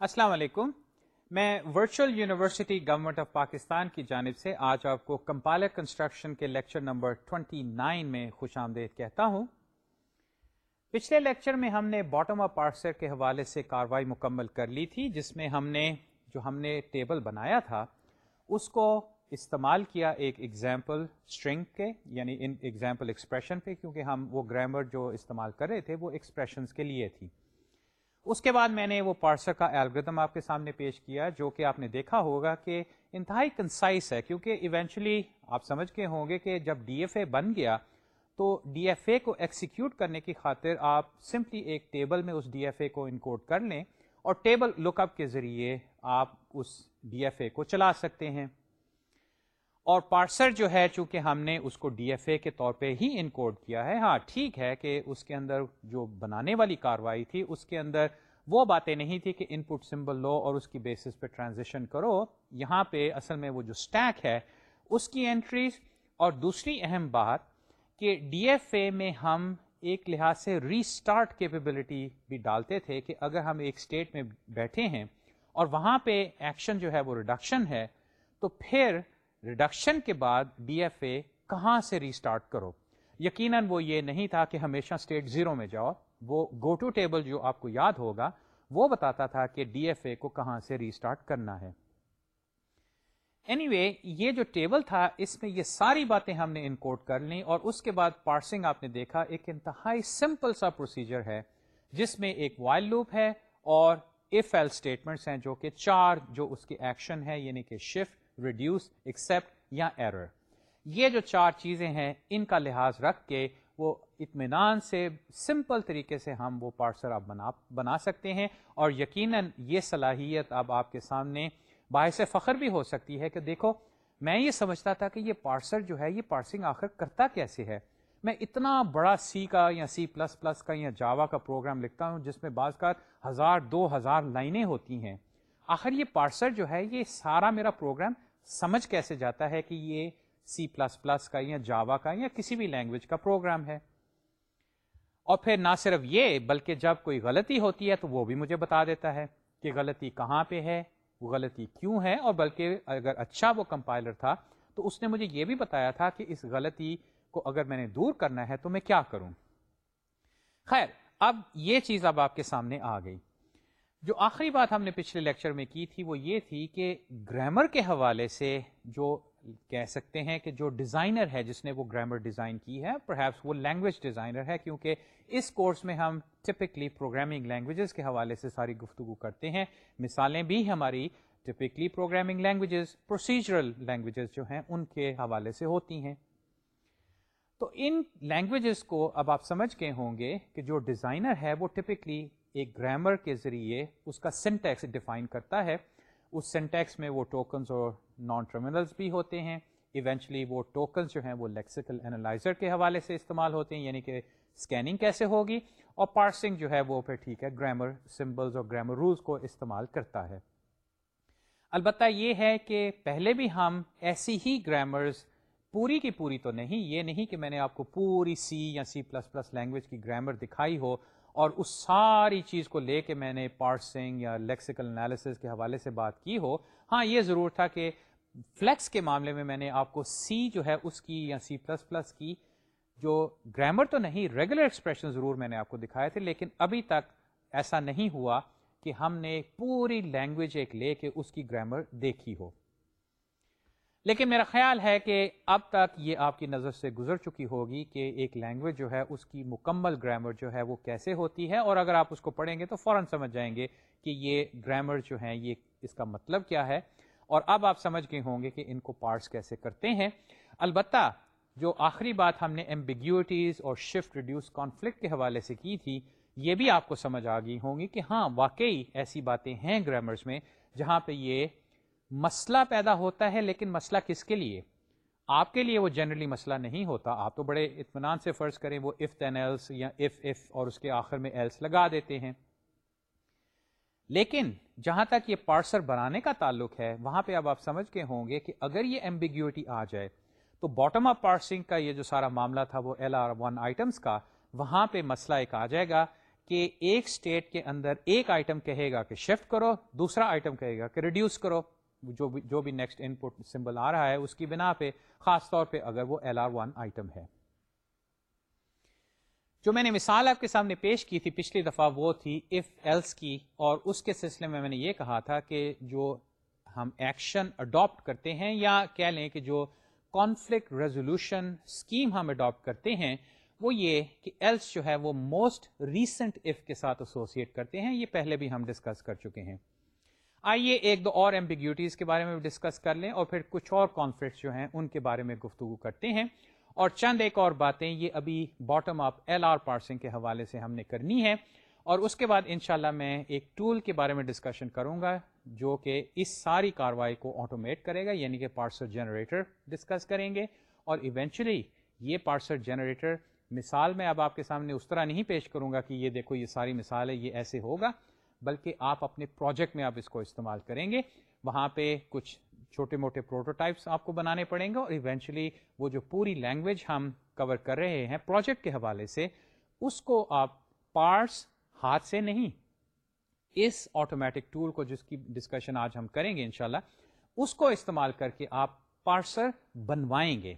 السلام علیکم۔ میں Virtual University government of Pakistan کی جانب سے آج آپ کو کمپائلر کنسٹرکشن کے لیکچر نمبر 29 میں خوش آمدید کہتا ہوں۔ پچھلے لیکچر میں ہم نے باٹم آف پارسر کے حوالے سے کاروائی مکمل کر لی تھی، جس میں ہم نے، جو ہم نے ٹیبل بنایا تھا، اس کو استعمال کیا ایک ایگزامپل اسٹرنگ کے یعنی ان ایگزامپل ایکسپریشن پہ کیونکہ ہم وہ گرامر جو استعمال کر رہے تھے، وہ ایکسپریشنس کے لیے تھی۔ اس کے بعد میں نے وہ پارسر کا الگریدم آپ کے سامنے پیش کیا جو کہ آپ نے دیکھا ہوگا کہ انتہائی کنسائز ہے، کیونکہ ایونچولی آپ سمجھ کے ہوں گے کہ جب ڈی ایف اے بن گیا تو ڈی ایف اے کو ایکسیکیوٹ کرنے کی خاطر آپ سمپلی ایک ٹیبل میں اس ڈی ایف اے کو انکوڈ کر لیں اور ٹیبل لک اپ کے ذریعے آپ اس ڈی ایف اے کو چلا سکتے ہیں۔ اور پارسر جو ہے چونکہ ہم نے اس کو ڈی ایف اے کے طور پہ ہی انکوڈ کیا ہے ہاں ٹھیک ہے کہ اس کے اندر جو بنانے والی کاروائی تھی، اس کے اندر وہ باتیں نہیں تھی کہ ان پٹ سمبل لو اور اس کی بیسس پہ ٹرانزیکشن کرو۔ یہاں پہ اصل میں وہ جو اسٹیک ہے، اس کی انٹریز اور دوسری اہم بات کہ ڈی ایف اے میں ہم ایک لحاظ سے ری اسٹارٹ کیپیبلٹی بھی ڈالتے تھے کہ اگر ہم ایک اسٹیٹ میں بیٹھے ہیں اور وہاں پہ ایکشن جو ہے وہ ریڈکشن ہے، تو پھر ریڈکشن کے بعد ڈی ایف اے کہاں سے ریسٹارٹ کرو؟ یقیناً وہ یہ نہیں تھا کہ ہمیشہ اسٹیٹ زیرو میں جاؤ۔ وہ گو ٹو ٹیبل جو آپ کو یاد ہوگا وہ بتاتا تھا کہ ڈی ایف اے کو کہاں سے ریسٹارٹ کرنا ہے۔ اینی anyway, یہ جو ٹیبل تھا اس میں یہ ساری باتیں ہم نے انکوڈ کر لیں اور اس کے بعد پارسنگ آپ نے دیکھا ایک انتہائی سمپل سا پروسیجر ہے جس میں ایک وائل لوپ ہے اور ایف ایل اسٹیٹمنٹس ہیں جو کہ چار جو اس کے ایکشن ہے یعنی کہ شفٹ ریڈیوس ایکسپٹ یا ایرر یہ جو چار چیزیں ہیں، ان کا لحاظ رکھ کے وہ اطمینان سے سمپل طریقے سے ہم وہ پارسر آپ بنا بنا سکتے ہیں اور یقیناً یہ صلاحیت اب آپ کے سامنے باعث فخر بھی ہو سکتی ہے کہ دیکھو، میں یہ سمجھتا تھا کہ یہ پارسر جو ہے، یہ پارسنگ آخر کرتا کیسے ہے؟ میں اتنا بڑا سی کا یا سی پلس پلس کا یا جاوا کا پروگرام لکھتا ہوں جس میں بعض کا ہزار، دو ہزار لائنیں ہوتی ہیں۔ آخر یہ پارسر جو ہے، یہ سارا میرا پروگرام سمجھ کیسے جاتا ہے کہ یہ سی پلس پلس کا یا جاوا کا یا کسی بھی لینگویج کا پروگرام ہے؟ اور پھر نہ صرف یہ، بلکہ جب کوئی غلطی ہوتی ہے تو وہ بھی مجھے بتا دیتا ہے کہ غلطی کہاں پہ ہے، وہ غلطی کیوں ہے، اور بلکہ اگر اچھا وہ کمپائلر تھا تو اس نے مجھے یہ بھی بتایا تھا کہ اس غلطی کو اگر میں نے دور کرنا ہے تو میں کیا کروں؟ خیر، اب یہ چیز اب آپ کے سامنے آ گئی۔ جو آخری بات ہم نے پچھلے لیکچر میں کی تھی وہ یہ تھی کہ گرامر کے حوالے سے جو کہہ سکتے ہیں کہ جو ڈیزائنر ہے جس نے وہ گرامر ڈیزائن کی ہے پرہیپس وہ لینگویج ڈیزائنر ہے، کیونکہ اس کورس میں ہم ٹپکلی پروگرامنگ لینگویجز کے حوالے سے ساری گفتگو کرتے ہیں۔ مثالیں بھی ہماری typically programming languages procedural languages جو ہیں، ان کے حوالے سے ہوتی ہیں۔ تو ان لینگویجز کو اب آپ سمجھ کے ہوں گے کہ جو ڈیزائنر ہے وہ ٹپکلی ایک گرامر کے ذریعے اس کا سینٹیکس ڈیفائن کرتا ہے۔ اس سینٹیکس میں وہ ٹوکنز اور نان ٹرمینلز بھی ہوتے ہیں۔ ایونچولی وہ ٹوکنز جو ہیں وہ لیکسیکل اینالائزر کے حوالے سے استعمال ہوتے ہیں یعنی کہ اسکیننگ کیسے ہوگی؟ اور پارسنگ جو ہے وہ پھر ٹھیک ہے گرامر سمبلز اور گرامر رولز کو استعمال کرتا ہے۔ البتہ یہ ہے کہ پہلے بھی ہم ایسی ہی گرامرز پوری کی پوری تو نہیں، یہ نہیں کہ میں نے آپ کو پوری سی یا سی پلس پلس لینگویج کی گرامر دکھائی ہو۔ اور اس ساری چیز کو لے کے میں نے پارسنگ یا لیکسیکل انالیسس کے حوالے سے بات کی ہو ہاں یہ ضرور تھا کہ فلیکس کے معاملے میں میں نے آپ کو سی جو ہے اس کی یا سی پلس پلس کی جو گرامر تو نہیں ریگولر ایکسپریشن ضرور میں نے آپ کو دکھائے تھے، لیکن ابھی تک ایسا نہیں ہوا کہ ہم نے پوری لینگویج ایک لے کے اس کی گرامر دیکھی ہو۔ لیکن میرا خیال ہے کہ اب تک یہ آپ کی نظر سے گزر چکی ہوگی کہ ایک لینگویج جو ہے اس کی مکمل گرامر جو ہے وہ کیسے ہوتی ہے اور اگر آپ اس کو پڑھیں گے تو فوراً سمجھ جائیں گے کہ یہ گرامر جو ہیں یہ اس کا مطلب کیا ہے اور اب آپ سمجھ گئے ہوں گے کہ ان کو پارٹس کیسے کرتے ہیں۔ البتہ جو آخری بات ہم نے ایمبیگیوٹیز اور شفٹ ریڈیوس کانفلکٹ کے حوالے سے کی تھی، یہ بھی آپ کو سمجھ آ گئی ہوں گی کہ ہاں واقعی ایسی باتیں ہیں گرامرز میں جہاں پہ یہ مسئلہ پیدا ہوتا ہے، لیکن مسئلہ کس کے لیے؟ آپ کے لیے وہ جنرلی مسئلہ نہیں ہوتا۔ آپ تو بڑے اطمینان سے فرض کریں وہ اف تین ایلس یا اف اف اور اس کے آخر میں ایلس لگا دیتے ہیں۔ لیکن جہاں تک یہ پارسر بنانے کا تعلق ہے، وہاں پہ اب آپ سمجھ کے ہوں گے کہ اگر یہ ایمبیگیوٹی آ جائے، تو باٹم آف پارسنگ کا یہ جو سارا معاملہ تھا، وہ ایل آر ون آئٹمس کا، وہاں پہ مسئلہ ایک آ جائے گا کہ ایک اسٹیٹ کے اندر ایک آئٹم کہے گا کہ شفٹ کرو، دوسرا آئٹم کہے گا کہ ریڈیوس کرو۔ جو بھی جو بھی نیکسٹ ان پٹ سمبل آ رہا ہے، اس کی بنا پہ خاص طور پہ اگر وہ ایل آر ون آئٹم ہے۔ جو میں نے مثال آپ کے سامنے پیش کی تھی پچھلی دفعہ وہ تھی اف ایلس کی، اور اس کے سلسلے میں میں نے یہ کہا تھا کہ جو ہم ایکشن اڈاپٹ کرتے ہیں یا کہہ لیں کہ جو کانفلکٹ ریزولوشن اسکیم ہم اڈاپٹ کرتے ہیں، وہ یہ کہ ایلس جو ہے وہ موسٹ ریسنٹ اف کے ساتھ ایسوسیٹ کرتے ہیں، یہ پہلے بھی ہم ڈسکس کر چکے ہیں۔ آئیے ایک دو اور ایمبیگیوٹیز کے بارے میں ڈسکس کر لیں اور پھر کچھ اور کانفلکٹ جو ہیں ان کے بارے میں گفتگو کرتے ہیں۔ اور چند ایک اور باتیں، یہ ابھی bottom up L R parsing کے حوالے سے ہم نے کرنی ہے اور اس کے بعد انشاءاللہ میں ایک ٹول کے بارے میں ڈسکشن کروں گا جو کہ اس ساری کاروائی کو آٹومیٹ کرے گا یعنی کہ پارسل جنریٹر ڈسکس کریں گے۔ اور ایونچولی یہ پارسل جنریٹر مثال میں اب آپ کے سامنے اس طرح نہیں پیش کروں گا کہ یہ دیکھو یہ ساری مثال ہے، یہ ایسے ہوگا۔ بلکہ آپ اپنے پروجیکٹ میں آپ اس کو استعمال کریں گے۔ وہاں پہ کچھ چھوٹے موٹے پروٹوٹائپس آپ کو بنانے پڑیں گے اور ایونچولی وہ جو پوری لینگویج ہم کور کر رہے ہیں پروجیکٹ کے حوالے سے، اس کو آپ پارٹس ہاتھ سے نہیں، اس آٹومیٹک ٹول کو جس کی ڈسکشن آج ہم کریں گے انشاءاللہ، اس کو استعمال کر کے آپ پارسر بنوائیں گے۔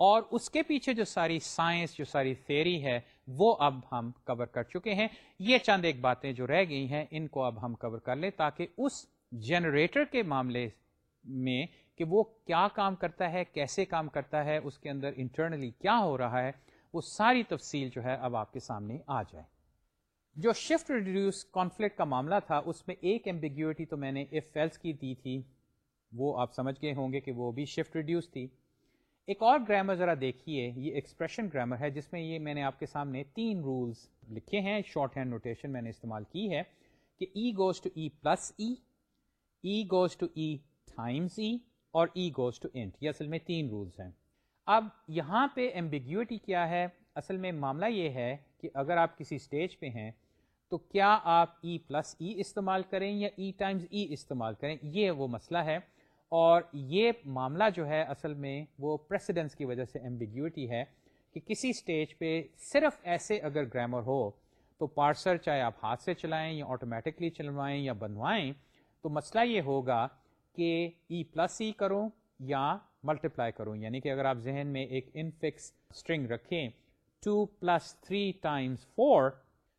اور اس کے پیچھے جو ساری سائنس جو ساری تھیری ہے وہ اب ہم کور کر چکے ہیں۔ یہ چند ایک باتیں جو رہ گئی ہیں، ان کو اب ہم کور کر لیں تاکہ اس جنریٹر کے معاملے میں کہ وہ کیا کام کرتا ہے، کیسے کام کرتا ہے، اس کے اندر انٹرنلی کیا ہو رہا ہے، وہ ساری تفصیل جو ہے اب آپ کے سامنے آ جائے۔ جو شفٹ ریڈیوس کانفلکٹ کا معاملہ تھا، اس میں ایک ایمبیگیوٹی تو میں نے ایف فیلس کی دی تھی۔ وہ آپ سمجھ گئے ہوں گے کہ وہ بھی شفٹ ریڈیوس تھی۔ ایک اور گرامر ذرا دیکھیے، یہ ایکسپریشن گرامر ہے، جس میں یہ میں نے آپ کے سامنے تین رولز لکھے ہیں، شارٹ ہینڈ نوٹیشن میں نے استعمال کی ہے کہ E goes to E plus E E goes to E times E اور ای گوز ٹو انٹ یہ اصل میں تین رولز ہیں۔ اب یہاں پہ ایمبیگیوٹی کیا ہے؟ اصل میں معاملہ یہ ہے کہ اگر آپ کسی اسٹیج پہ ہیں تو کیا آپ ای پلس ای استعمال کریں یا ای ٹائمز ای استعمال کریں؟ یہ وہ مسئلہ ہے۔ اور یہ معاملہ جو ہے اصل میں وہ پریسیڈنس کی وجہ سے ایمبیگیوٹی ہے کہ کسی سٹیج پہ صرف ایسے اگر گرامر ہو تو پارسر چاہے آپ ہاتھ سے چلائیں یا آٹومیٹکلی چلوائیں یا بنوائیں، تو مسئلہ یہ ہوگا کہ ای پلس ای کروں یا ملٹیپلائی کروں یعنی کہ اگر آپ ذہن میں ایک انفکس اسٹرنگ رکھیں two plus three times four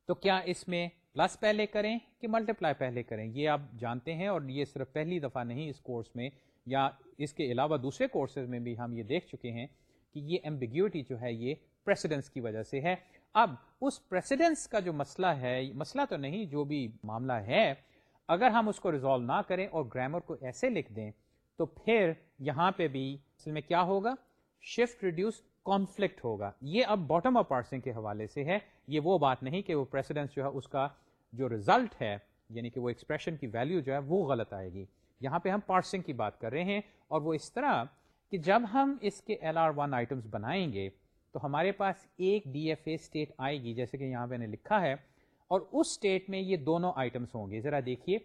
تو کیا اس میں پلس پہلے کریں کہ ملٹیپلائی پہلے کریں؟ یہ آپ جانتے ہیں اور یہ صرف پہلی دفعہ نہیں اس کورس میں، یا اس کے علاوہ دوسرے کورسز میں بھی ہم یہ دیکھ چکے ہیں کہ یہ ایمبیگیوٹی جو ہے یہ پریسیڈنس کی وجہ سے ہے۔ اب اس پریسیڈنس کا جو مسئلہ ہے، مسئلہ تو نہیں، جو بھی معاملہ ہے، اگر ہم اس کو ریزالو نہ کریں اور گرامر کو ایسے لکھ دیں، تو پھر یہاں پہ بھی اصل میں کیا ہوگا؟ شفٹ ریڈیوس کانفلکٹ ہوگا۔ یہ اب باٹم آف پارسنگ کے حوالے سے ہے۔ یہ وہ بات نہیں کہ وہ پریسیڈنس جو ہے اس کا جو ریزلٹ ہے یعنی کہ وہ ایکسپریشن کی ویلیو جو ہے وہ غلط آئے گی۔ یہاں پہ ہم پارسنگ کی بات کر رہے ہیں اور وہ اس طرح کہ جب ہم اس کے ایل آر ون آئٹمس بنائیں گے، تو ہمارے پاس ایک ڈی ایف اے اسٹیٹ آئے گی، جیسے کہ یہاں پہ نے لکھا ہے۔ اور اس اسٹیٹ میں یہ دونوں آئٹمس ہوں گے۔ ذرا دیکھیے۔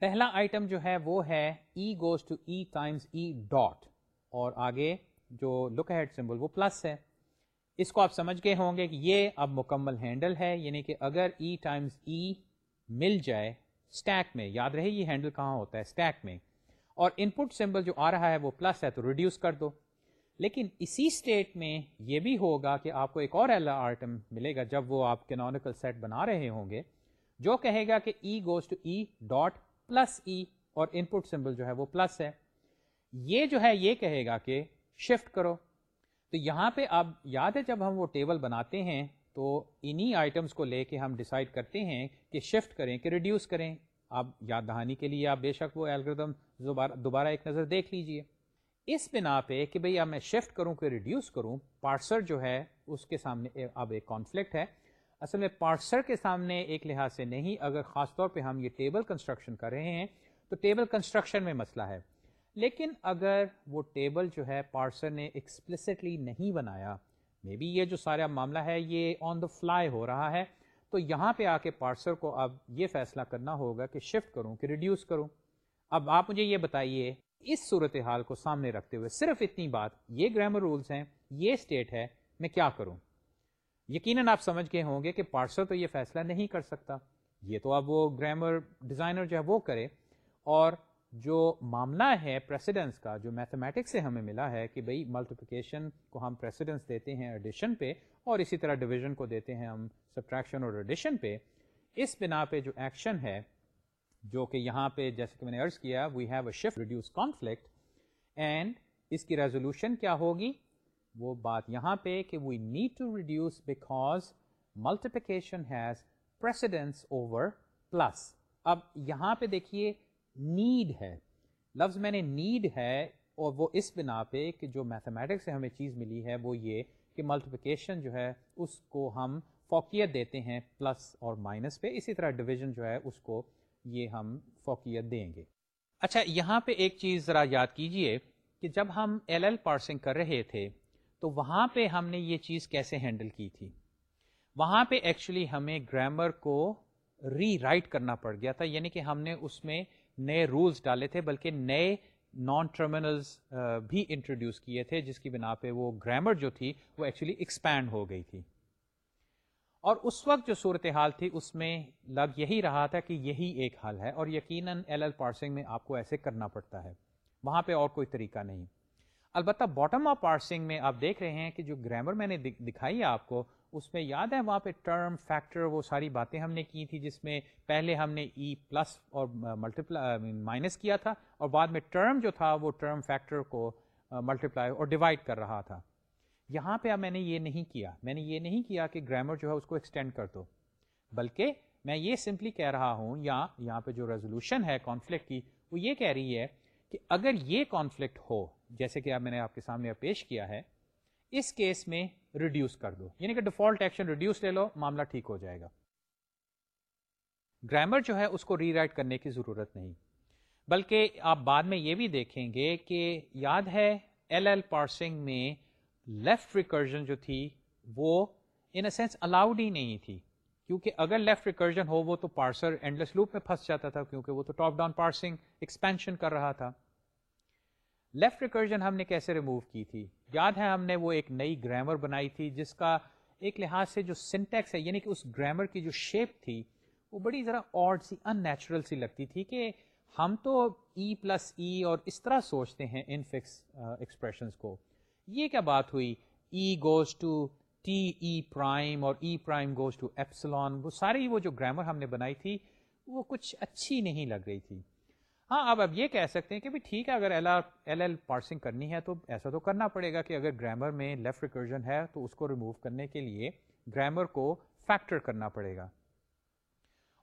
پہلا آئٹم جو ہے وہ ہے E goes to E times E dot اور آگے جو لک ہیڈ سمبل وہ پلس ہے۔ اس کو آپ سمجھ گئے ہوں گے کہ یہ اب مکمل ہینڈل ہے یعنی کہ اگر ای ٹائمز ای مل جائے اسٹیک میں، یاد رہے یہ ہینڈل کہاں ہوتا ہے؟ اسٹیک میں۔ اور ان پٹ سمبل جو آ رہا ہے وہ پلس ہے تو ریڈیوس کر دو۔ لیکن اسی اسٹیٹ میں یہ بھی ہوگا کہ آپ کو ایک اور ایل آرٹم ملے گا جب وہ آپ کینونیکل سیٹ بنا رہے ہوں گے، جو کہے گا کہ E goes to E dot plus E اور ان پٹ سمبل جو ہے وہ پلس ہے۔ یہ جو ہے یہ کہے گا کہ شفٹ کرو۔ تو یہاں پہ اب یاد ہے جب ہم وہ ٹیبل بناتے ہیں تو انہی آئٹمس کو لے کے ہم ڈیسائیڈ کرتے ہیں کہ شفٹ کریں کہ ریڈیوس کریں۔ آپ یاد دہانی کے لیے آپ بے شک وہ الگریدم دوبارہ ایک نظر دیکھ لیجیے۔ اس بنا پہ کہ بھئی اب میں شفٹ کروں کہ ریڈیوس کروں، پارسر جو ہے اس کے سامنے اب ایک کانفلکٹ ہے۔ اصل میں پارسر کے سامنے ایک لحاظ سے نہیں، اگر خاص طور پہ ہم یہ ٹیبل کنسٹرکشن کر رہے ہیں تو ٹیبل کنسٹرکشن میں مسئلہ ہے۔ لیکن اگر وہ ٹیبل جو ہے پارسر نے ایکسپلسٹلی نہیں بنایا مے بی یہ جو سارا معاملہ ہے، یہ آن دا فلائی ہو رہا ہے، تو یہاں پہ آ کے پارسر کو اب یہ فیصلہ کرنا ہوگا کہ شفٹ کروں کہ ریڈیوس کروں۔ اب آپ مجھے یہ بتائیے، اس صورت حال کو سامنے رکھتے ہوئے صرف اتنی بات، یہ گرامر رولز ہیں، یہ اسٹیٹ ہے، میں کیا کروں؟ یقیناً آپ سمجھ گئے ہوں گے کہ پارسر تو یہ فیصلہ نہیں کر سکتا۔ یہ تو اب وہ گرامر ڈیزائنر جو ہے وہ کرے اور جو معاملہ ہے پریسیڈنس کا، جو میتھمیٹکس سے ہمیں ملا ہے کہ بھئی ملٹیپلیکیشن کو ہم پریسیڈنس دیتے ہیں ایڈیشن پہ اور اسی طرح ڈویژن کو دیتے ہیں ہم سبٹریکشن اور ایڈیشن پہ، اس بنا پہ جو ایکشن ہے، جو کہ یہاں پہ جیسے کہ میں نے ارض کیا we have a shift reduce conflict and اس کی ریزولوشن کیا ہوگی؟ وہ بات یہاں پہ کہ we need to reduce because multiplication has precedence over plus اب یہاں پہ دیکھیے نیڈ ہے۔ لفظ میں نے نیڈ ہے اور وہ اس بنا پہ کہ جو میتھمیٹکس سے ہمیں چیز ملی ہے وہ یہ کہ ملٹیپلیکیشن جو ہے اس کو ہم فوکیت دیتے ہیں پلس اور مائنس پہ۔ اسی طرح ڈویژن جو ہے اس کو یہ ہم فوکیت دیں گے۔ اچھا یہاں پہ ایک چیز ذرا یاد کیجیے کہ جب ہم ایل ایل پارسنگ کر رہے تھے تو وہاں پہ ہم نے یہ چیز کیسے ہینڈل کی تھی؟ وہاں پہ ایکچولی ہمیں گرامر کو ری رائٹ کرنا پڑ گیا تھا یعنی کہ ہم نے اس میں نئے رولز ڈالے تھے، بلکہ نئے نان ٹرمینلز بھی انٹروڈیوس کیے تھے، جس کی بنا پہ وہ گرامر جو تھی، وہ ایکچولی ایکسپینڈ ہو گئی تھی۔ اور اس وقت جو صورتحال تھی، اس میں لگ یہی رہا تھا کہ یہی ایک حل ہے، اور یقیناً ایل ایل پارسنگ میں آپ کو ایسے کرنا پڑتا ہے۔ وہاں پہ اور کوئی طریقہ نہیں۔ البتہ باٹم آف پارسنگ میں آپ دیکھ رہے ہیں کہ جو گرامر میں نے دکھائی ہے آپ کو اس میں یاد ہے وہاں پہ ٹرم فیکٹر وہ ساری باتیں ہم نے کی تھی جس میں پہلے ہم نے e ای پلس اور ملٹیپلائی مائنس کیا تھا اور بعد میں ٹرم جو تھا وہ ٹرم فیکٹر کو ملٹیپلائی اور ڈیوائڈ کر رہا تھا۔ یہاں پہ اب میں نے یہ نہیں کیا۔ میں نے یہ نہیں کیا کہ گرامر جو ہے اس کو ایکسٹینڈ کر دو۔ بلکہ میں یہ سمپلی کہہ رہا ہوں، یا یہاں پہ جو ریزولوشن ہے کانفلکٹ کی، وہ یہ کہہ رہی ہے کہ اگر یہ کانفلکٹ ہو، جیسے کہ اب میں نے آپ کے سامنے پیش کیا ہے اس کیس میں ریڈیوس کر دو۔ یعنی کہ ڈیفالٹ ایکشن ریڈیوس لے لو، معاملہ ٹھیک ہو جائے گا۔ گرامر جو ہے، اس کو ری رائٹ کرنے کی ضرورت نہیں۔ بلکہ آپ بعد میں یہ بھی دیکھیں گے کہ یاد ہے ایل ایل پارسنگ میں لیفٹ ریکرجن جو تھی، وہ ان اے سینس الاؤڈ ہی نہیں تھی۔ کیونکہ اگر لیفٹ ریکرجن ہو، وہ تو پارسر اینڈلیس لوپ میں پھنس جاتا تھا، کیونکہ وہ تو ٹاپ ڈاؤن پارسنگ ایکسپینشن کر رہا تھا۔ لیفٹ ریکرجن ہم نے کیسے ریموو کی تھی؟ یاد ہے ہم نے وہ ایک نئی گرامر بنائی تھی جس کا ایک لحاظ سے جو سنٹیکس ہے یعنی کہ اس گرامر کی جو شیپ تھی، وہ بڑی ذرا آڈ سی ان نیچرل سی لگتی تھی کہ ہم تو ای پلس ای اور اس طرح سوچتے ہیں ان فکس ایکسپریشنس uh, کو۔ یہ کیا بات ہوئی؟ E goes to T E prime اور E prime goes to epsilon وہ ساری وہ جو گرامر ہم نے بنائی تھی، وہ کچھ اچھی نہیں لگ رہی تھی۔ ہاں اب اب یہ کہہ سکتے ہیں کہ ٹھیک ہے، اگر L R L L parsing کرنی ہے تو ایسا تو کرنا پڑے گا کہ اگر گرامر میں لیفٹ ریکرجن ہے تو اس کو ریموو کرنے کے لیے گرامر کو فیکٹر کرنا پڑے گا۔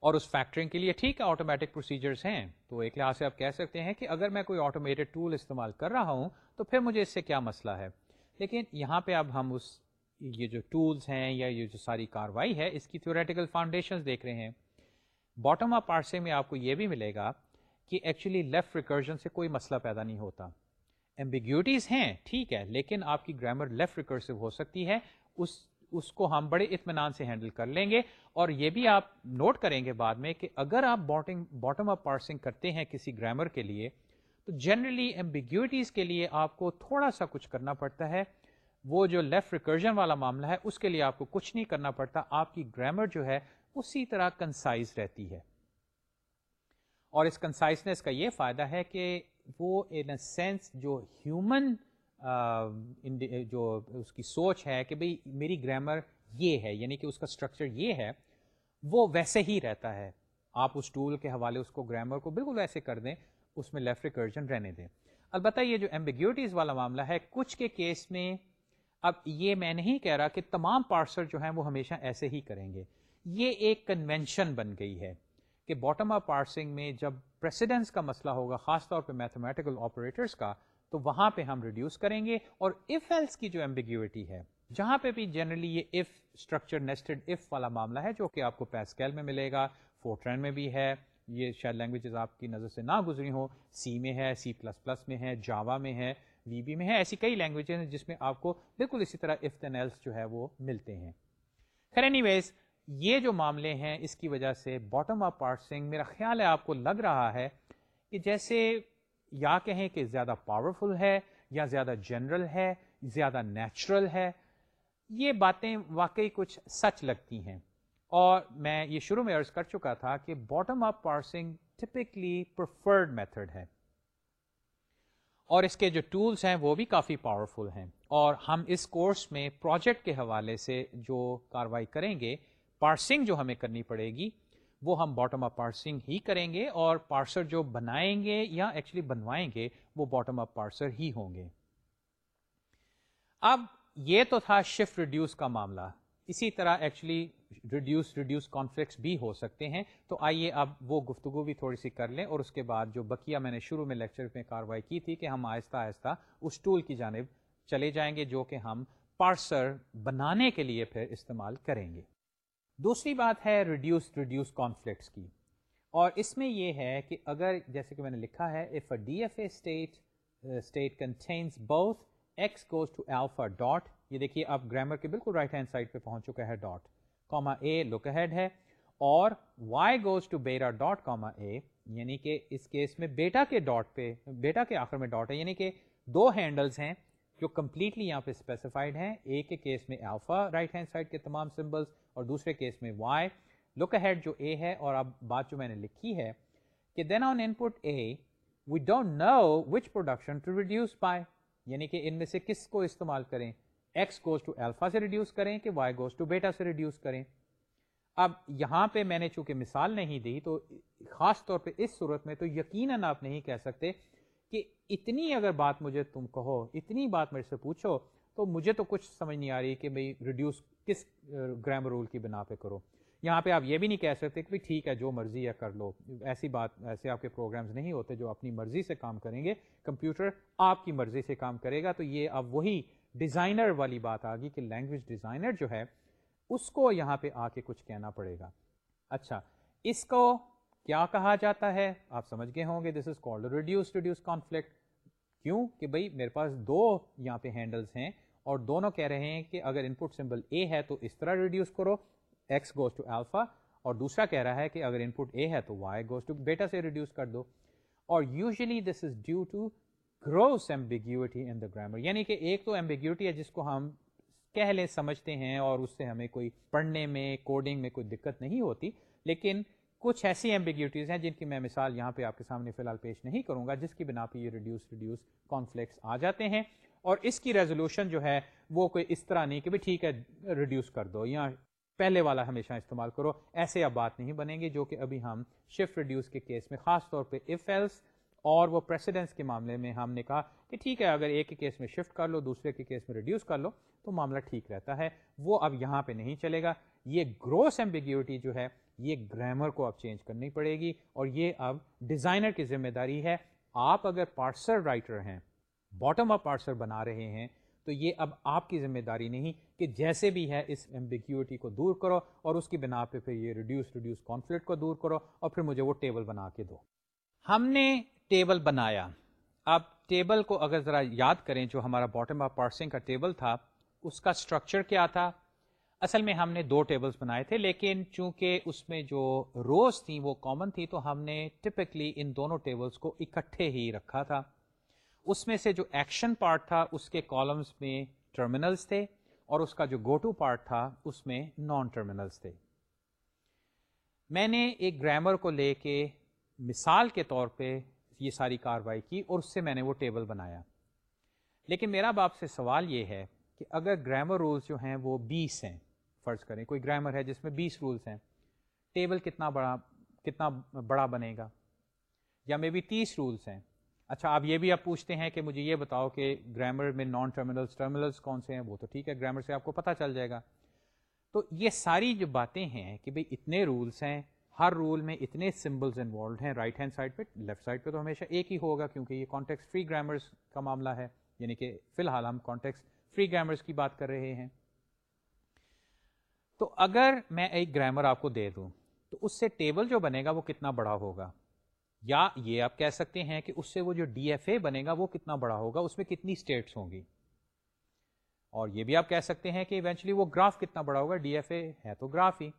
اور اس فیکٹرنگ کے لیے ٹھیک ہے آٹومیٹک پروسیجرز ہیں۔ تو ایک لحاظ سے آپ کہہ سکتے ہیں کہ اگر میں کوئی آٹومیٹڈ ٹول استعمال کر رہا ہوں تو پھر مجھے اس سے کیا مسئلہ ہے؟ لیکن یہاں پہ اب ہم اس، یہ جو ٹولز ہیں یا یہ جو ساری کاروائی ہے، اس کی تھیوریٹیکل فاؤنڈیشنز دیکھ رہے ہیں۔ باٹم آف پارسنگ میں آپ کو یہ بھی ملے گا کہ ایکچولی لیفٹ ریکرجن سے کوئی مسئلہ پیدا نہیں ہوتا۔ ایمبیگیوٹیز ہیں، ٹھیک ہے، لیکن آپ کی گرامر لیفٹ ریکرسو ہو سکتی ہے۔ اس اس کو ہم بڑے اطمینان سے ہینڈل کر لیں گے۔ اور یہ بھی آپ نوٹ کریں گے بعد میں کہ اگر آپ باٹنگ باٹم اپ پارسنگ کرتے ہیں کسی گرامر کے لیے، تو جنرلی ایمبیگیوٹیز کے لیے آپ کو تھوڑا سا کچھ کرنا پڑتا ہے۔ وہ جو لیفٹ ریکرجن والا معاملہ ہے، اس کے لیے آپ کو کچھ نہیں کرنا پڑتا۔ آپ کی گرامر جو ہے، اسی طرح کنسائز رہتی ہے۔ اور اس کنسائسنیس کا یہ فائدہ ہے کہ وہ ان اے سینس جو ہیومن جو اس کی سوچ ہے کہ بھئی میری گرامر یہ ہے یعنی کہ اس کا اسٹرکچر یہ ہے، وہ ویسے ہی رہتا ہے۔ آپ اس ٹول کے حوالے اس کو گرامر کو بالکل ویسے کر دیں، اس میں لیفٹ ریکرجن رہنے دیں۔ البتہ یہ جو ایمبیگیوٹیز والا معاملہ ہے، کچھ کے کیس میں اب یہ میں نہیں کہہ رہا کہ تمام پارسر جو ہیں وہ ہمیشہ ایسے ہی کریں گے۔ یہ ایک کنونشن بن گئی ہے۔ کہ باٹم اپ پارسنگ میں جب پریسیڈنس کا مسئلہ ہوگا، خاص طور پہ میتھمیٹیکل آپریٹرس کا، تو وہاں پہ ہم ریڈیوس کریں گے اور اف ایلس کی جو ایمبیگیوٹی ہے، جہاں پہ بھی جنرلی یہ اف اسٹرکچر نیسٹڈ اف والا معاملہ ہے، جو کہ آپ کو پیسکیل میں ملے گا فورٹرین میں بھی ہے، یہ شاید لینگویجز آپ کی نظر سے نہ گزری ہوں سی میں ہے سی پلس پلس میں ہے جاوا میں ہے وی بی میں ہے، ایسی کئی لینگویجز ہیں جس میں آپ کو بالکل اسی طرح اف دین ایلس جو ہے وہ ملتے ہیں۔ خیر اینی ویز یہ جو معاملے ہیں، اس کی وجہ سے باٹم اپ پارسنگ میرا خیال ہے آپ کو لگ رہا ہے کہ جیسے یا کہیں کہ زیادہ پاورفل ہے یا زیادہ جنرل ہے، زیادہ نیچرل ہے، یہ باتیں واقعی کچھ سچ لگتی ہیں۔ اور میں یہ شروع میں عرض کر چکا تھا کہ bottom up parsing typically preferred method ہے۔ اور اس کے جو ٹولس ہیں وہ بھی کافی پاورفل ہیں۔ اور ہم اس کورس میں پروجیکٹ کے حوالے سے جو کاروائی کریں گے پارسنگ جو ہمیں کرنی پڑے گی، وہ ہم باٹم اپ پارسنگ ہی کریں گے اور پارسر جو بنائیں گے یا ایکچولی بنوائیں گے، وہ باٹم اپ پارسر ہی ہوں گے۔ اب یہ تو تھا شفٹ ریڈیوس کا معاملہ۔ اسی طرح ایکچولی ریڈیوس ریڈیوس کانفلکٹس بھی ہو سکتے ہیں۔ تو آئیے اب وہ گفتگو بھی تھوڑی سی کر لیں اور اس کے بعد جو بقیہ میں نے شروع میں لیکچر میں کاروائی کی تھی کہ ہم آہستہ آہستہ اس ٹول کی جانب چلے جائیں گے جو کہ ہم پارسر بنانے کے لیے پھر استعمال کریں گے۔ دوسری بات ہے ریڈیوس ریڈیوس کانفلکٹس کی۔ اور اس میں یہ ہے کہ اگر جیسے کہ میں نے لکھا ہے if a D F A state state contains both X goes to alpha dot یہ دیکھیے اب گرامر کے بالکل رائٹ ہینڈ سائڈ پہ پہنچ چکا ہے dot comma A look ahead ہے۔ اور Y goes to beta dot comma A یعنی کہ اس کیس میں بیٹا کے ڈاٹ پہ بیٹا کے آخر میں ڈاٹ ہے یعنی کہ دو ہینڈلز ہیں جو کمپلیٹلی یہاں پہ اسپیسیفائڈ ہیں۔ اے کے کیس میں الفا رائٹ ہینڈ سائڈ کے تمام سمبلس اور دوسرے کیس میں وائی لک ہیڈ جو اے ہے اور اب بات جو میں نے لکھی ہے کہ then on input a we don't know which production to reduce by یعنی کہ ان میں سے کس کو استعمال کریں؟ ایکس گوز ٹو ایلفا سے ریڈیوس کریں کہ وائی گوز ٹو بیٹا سے ریڈیوس کریں؟ اب یہاں پہ میں نے چونکہ مثال نہیں دی تو خاص طور پہ اس صورت میں تو یقیناً آپ نہیں کہہ سکتے کہ اتنی اگر بات مجھے تم کہو، اتنی بات میرے سے پوچھو تو مجھے تو کچھ سمجھ نہیں آ رہی کہ بھائی ریڈیوس کس گرامر رول کی بنا پہ کرو۔ یہاں پہ آپ یہ بھی نہیں کہہ سکتے کہ ٹھیک ہے، جو مرضی ہے کر لو۔ ایسی بات، ایسے آپ کے پروگرامز نہیں ہوتے جو اپنی مرضی سے کام کریں گے۔ کمپیوٹر آپ کی مرضی سے کام کرے گا تو یہ اب وہی ڈیزائنر والی بات آ گئی کہ لینگویج ڈیزائنر جو ہے، اس کو یہاں پہ آ کے کچھ کہنا پڑے گا۔ اچھا اس کو کیا کہا جاتا ہے؟ آپ سمجھ گئے ہوں گے this is called reduce reduce conflict کیوں؟ کہ بھائی میرے پاس دو یہاں پہ ہینڈلس ہیں۔ اور دونوں کہہ رہے ہیں کہ اگر ان پٹ سمبل اے ہے تو اس طرح ریڈیوس کرو ایکس گوز ٹو ایلفا اور دوسرا کہہ رہا ہے کہ اگر ان پٹ اے ہے تو وائی گوز ٹو بیٹا سے ریڈیوس کر دو۔ اور usually this is due to gross ambiguity in the grammar یعنی کہ ایک تو ایمبیگیوٹی ہے جس کو ہم کہہ لیں سمجھتے ہیں اور اس سے ہمیں کوئی پڑھنے میں کوڈنگ میں کوئی دقت نہیں ہوتی، لیکن کچھ ایسی ایمبیگیوٹیز ہیں جن کی میں مثال یہاں پہ آپ کے سامنے فی الحال پیش نہیں کروں گا، جس کی بنا پہ یہ ریڈیوس ریڈیوس کانفلیکس آ جاتے ہیں۔ اور اس کی ریزولوشن جو ہے وہ کوئی اس طرح نہیں کہ ٹھیک ہے ریڈیوس کر دو، یا پہلے والا ہمیشہ استعمال کرو، ایسے اب بات نہیں بنیں گے جو کہ ابھی ہم شفٹ ریڈیوس کے کیس میں، خاص طور پہ اف ایلس اور وہ پریسیڈنس کے معاملے میں ہم نے کہا کہ ٹھیک ہے، اگر ایک کے کیس میں شفٹ کر لو، دوسرے کے کیس میں ریڈیوس کر لو، تو معاملہ ٹھیک رہتا ہے۔ وہ اب یہاں پہ نہیں چلے گا۔ یہ گروس ایمبیگیوٹی جو ہے، یہ گرامر کو اب چینج کرنی پڑے گی، اور یہ اب ڈیزائنر کی ذمہ داری ہے۔ آپ اگر پارسر رائٹر ہیں باٹم اپ پارسر بنا رہے ہیں، تو یہ اب آپ کی ذمہ داری نہیں کہ جیسے بھی ہے اس ایمبیگیوٹی کو دور کرو اور اس کی بنا پہ پھر یہ ریڈیوس ریڈیوس کانفلکٹ کو دور کرو اور پھر مجھے وہ ٹیبل بنا کے دو۔ ہم نے ٹیبل بنایا۔ اب ٹیبل کو اگر ذرا یاد کریں جو ہمارا باٹم آف پارسنگ کا ٹیبل تھا، اس کا اسٹرکچر کیا تھا؟ اصل میں ہم نے دو ٹیبلز بنائے تھے، لیکن چونکہ اس میں جو روز تھیں وہ کامن تھی تو ہم نے ٹپکلی ان دونوں ٹیبلز کو اکٹھے ہی رکھا تھا۔ اس میں سے جو ایکشن پارٹ تھا، اس کے کالمز میں ٹرمینلز تھے اور اس کا جو گو ٹو پارٹ تھا، اس میں نان ٹرمینلز تھے۔ میں نے ایک گرامر کو لے کے مثال کے طور پہ یہ ساری کاروائی کی اور اس سے میں نے وہ ٹیبل بنایا۔ لیکن میرا باپ سے سوال یہ ہے کہ اگر گرامر رولز جو ہیں وہ بیس ہیں، فرض کریں کوئی گرامر ہے جس میں بیس رولز ہیں ٹیبل کتنا بڑا کتنا بڑا بنے گا؟ یا مے بی تیس رولز ہیں۔ اچھا آپ یہ بھی آپ پوچھتے ہیں کہ مجھے یہ بتاؤ کہ گرامر میں نان ٹرمینلس ٹرمینلس کون سے ہیں؟ وہ تو ٹھیک ہے گرامر سے آپ کو پتہ چل جائے گا۔ تو یہ ساری جو باتیں ہیں کہ بھئی اتنے رولز ہیں، ہر رول میں اتنے سمبلز انوالوڈ ہیں رائٹ ہینڈ سائڈ پہ لیفٹ سائڈ پہ تو ہمیشہ ایک ہی ہوگا کیونکہ یہ کانٹیکس فری گرامرس کا معاملہ ہے۔ یعنی کہ فی الحال ہم کانٹیکس فری گرامرس کی بات کر رہے ہیں۔ تو اگر میں ایک گرامر آپ کو دے دوں، تو اس سے ٹیبل جو بنے گا وہ کتنا بڑا ہوگا؟ یا یہ آپ کہہ سکتے ہیں کہ اس سے وہ جو ڈی ایف اے بنے گا وہ کتنا بڑا ہوگا، اس میں کتنی اسٹیٹس ہوں گی؟ اور یہ بھی آپ کہہ سکتے ہیں کہ ایونچولی وہ گراف کتنا بڑا ہوگا، ڈی ایف اے ہے تو گراف ہی۔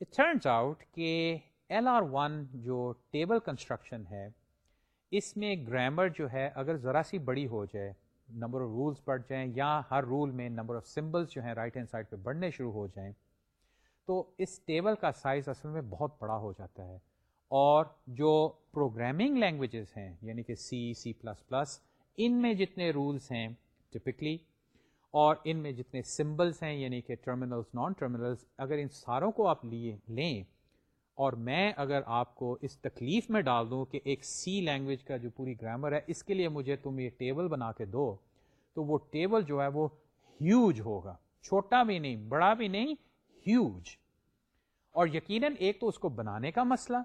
اٹ ٹرنس آؤٹ کہ ایل آر ون جو ٹیبل کنسٹرکشن ہے، اس میں گرامر جو ہے اگر ذرا سی بڑی ہو جائے، نمبر آف رولس بڑھ جائیں یا ہر رول میں نمبر آف سمبلس جو ہیں رائٹ ہینڈ سائڈ پہ بڑھنے شروع ہو جائیں، تو اس ٹیبل کا سائز اصل میں بہت بڑا ہو جاتا ہے۔ اور جو پروگرامنگ لینگویجز ہیں یعنی کہ سی سی پلس پلس ان میں جتنے رولس ہیں ٹپکلی اور ان میں جتنے سمبلس ہیں یعنی کہ ٹرمینلس نان ٹرمینلس اگر ان ساروں کو آپ لیے لیں اور میں اگر آپ کو اس تکلیف میں ڈال دوں کہ ایک سی لینگویج کا جو پوری گرامر ہے، اس کے لیے مجھے تم یہ ٹیبل بنا کے دو، تو وہ ٹیبل جو ہے وہ ہیوج ہوگا۔ چھوٹا بھی نہیں، بڑا بھی نہیں ہیوج اور یقیناً ایک تو اس کو بنانے کا مسئلہ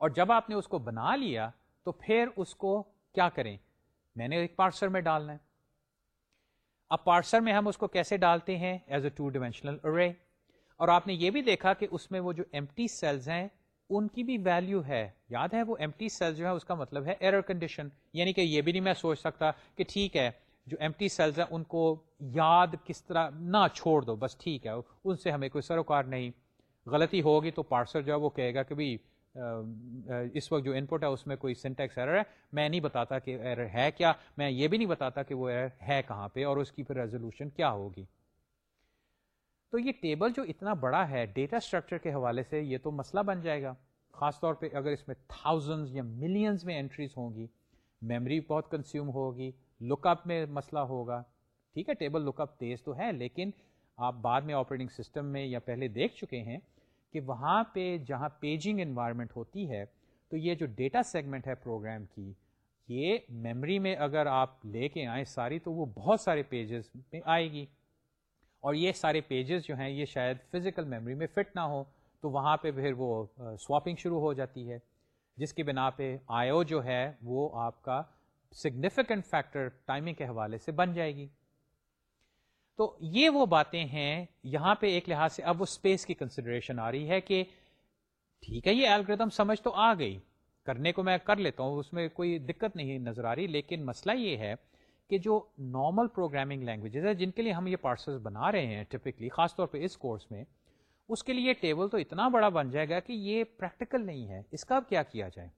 اور جب آپ نے اس کو بنا لیا تو پھر اس کو کیا کریں؟ میں نے ایک پارسر میں ڈالنا ہے۔ اب پارسر میں ہم اس کو کیسے ڈالتے ہیں؟ As a two dimensional array اور آپ نے یہ بھی دیکھا کہ اس میں وہ جو ایم ٹی سیلز ہیں، ان کی بھی ویلو ہے۔ یاد ہے وہ ایم ٹی سیلز جو ہے اس کا مطلب ہے ایرر کنڈیشن یعنی کہ یہ بھی نہیں میں سوچ سکتا کہ ٹھیک ہے، جو ایم ٹی سیلز ہیں، ان کو یاد کس طرح نہ چھوڑ دو، بس ٹھیک ہے، ان سے ہمیں کوئی سروکار نہیں۔ غلطی ہوگی تو پارسر جو ہے وہ کہے گا کہ بھائی اس وقت جو ان پٹ ہے، اس میں کوئی سنٹیکس ایرر ہے؟ میں نہیں بتاتا کہ ایرر ہے کیا، میں یہ بھی نہیں بتاتا کہ وہ ایرر ہے کہاں پہ اور اس کی پھر ریزولوشن کیا ہوگی۔ تو یہ ٹیبل جو اتنا بڑا ہے ڈیٹا اسٹرکچر کے حوالے سے یہ تو مسئلہ بن جائے گا۔ خاص طور پہ اگر اس میں تھاؤزنڈ یا ملینز میں انٹریز ہوں گی میموری بہت کنزیوم ہوگی لک اپ میں مسئلہ ہوگا۔ ٹھیک ہے ٹیبل لک اپ تیز تو ہے، لیکن آپ بعد میں آپریٹنگ سسٹم میں یا پہلے دیکھ چکے ہیں کہ وہاں پہ جہاں پیجنگ انوائرمنٹ ہوتی ہے، تو یہ جو ڈیٹا سیگمنٹ ہے پروگرام کی، یہ میموری میں اگر آپ لے کے آئیں ساری، تو وہ بہت سارے پیجز میں آئے گی۔ اور یہ سارے پیجز جو ہیں، یہ شاید فزیکل میموری میں فٹ نہ ہو تو وہاں پہ پھر وہ سواپنگ شروع ہو جاتی ہے۔ جس کی بنا پہ آئی او جو ہے، وہ آپ کا سگنیفیکنٹ فیکٹر ٹائمنگ کے حوالے سے بن جائے گی۔ تو یہ وہ باتیں ہیں، یہاں پہ ایک لحاظ سے اب وہ اسپیس کی کنسیڈریشن آ رہی ہے کہ ٹھیک ہے، یہ الگریدم سمجھ تو آ گئی۔ کرنے کو میں کر لیتا ہوں، اس میں کوئی دقت نہیں نظر آ رہی، لیکن مسئلہ یہ ہے کہ جو نارمل پروگرامنگ لینگویجز ہے جن کے لیے ہم یہ پارسل بنا رہے ہیں ٹپکلی خاص طور پہ اس کورس میں، اس کے لیے ٹیبل تو اتنا بڑا بن جائے گا کہ یہ پریکٹیکل نہیں ہے۔ اس کا اب کیا کیا جائے؟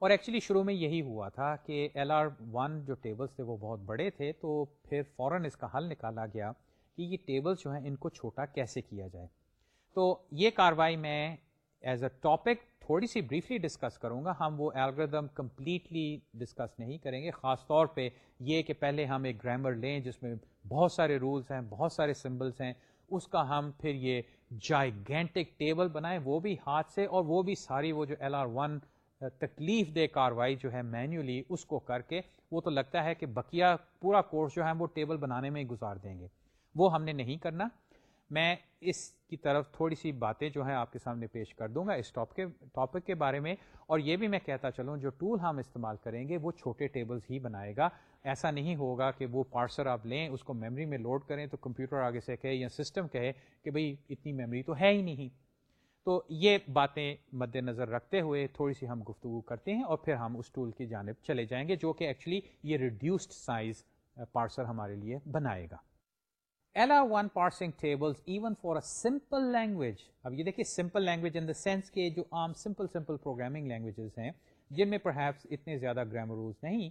اور ایکچولی شروع میں یہی ہوا تھا کہ ایل آر ون جو ٹیبلس تھے وہ بہت بڑے تھے، تو پھر فوراً اس کا حل نکالا گیا کہ یہ ٹیبلس جو ہیں ان کو چھوٹا کیسے کیا جائے۔ تو یہ کاروائی میں ایز اے ٹاپک تھوڑی سی بریفلی ڈسکس کروں گا۔ ہم وہ الگریدم کمپلیٹلی ڈسکس نہیں کریں گے، خاص طور پہ یہ کہ پہلے ہم ایک گرامر لیں جس میں بہت سارے رولس ہیں، بہت سارے سمبلس ہیں، اس کا ہم پھر یہ جائگینٹک ٹیبل بنائیں، وہ بھی ہاتھ سے اور وہ بھی ساری وہ جو ایل آر ون تکلیف دہ کاروائی جو ہے مینولی اس کو کر کے وہ تو لگتا ہے کہ بقیہ پورا کورس جو ہے وہ ٹیبل بنانے میں ہی گزار دیں گے۔ وہ ہم نے نہیں کرنا۔ میں اس کی طرف تھوڑی سی باتیں جو ہیں آپ کے سامنے پیش کر دوں گا اس ٹاپ کے ٹاپک کے بارے میں۔ اور یہ بھی میں کہتا چلوں، جو ٹول ہم استعمال کریں گے وہ چھوٹے ٹیبلز ہی بنائے گا۔ ایسا نہیں ہوگا کہ وہ پارسر آپ لیں، اس کو میموری میں لوڈ کریں تو کمپیوٹر آگے سے کہے یا سسٹم کہے کہ بھئی اتنی میموری تو ہے ہی نہیں۔ تو یہ باتیں مد نظر رکھتے ہوئے تھوڑی سی ہم گفتگو کرتے ہیں اور پھر ہم اس ٹول کی جانب چلے جائیں گے جو کہ ایکچولی یہ ریڈیوسڈ سائز پارسر ہمارے لیے بنائے گا۔ L R one parsing tables even for a simple language اب یہ دیکھیے simple language in the sense کے جو عام سمپل سمپل پروگرامنگ لینگویجز ہیں، جن میں پرہیپس اتنے زیادہ گرامر نہیں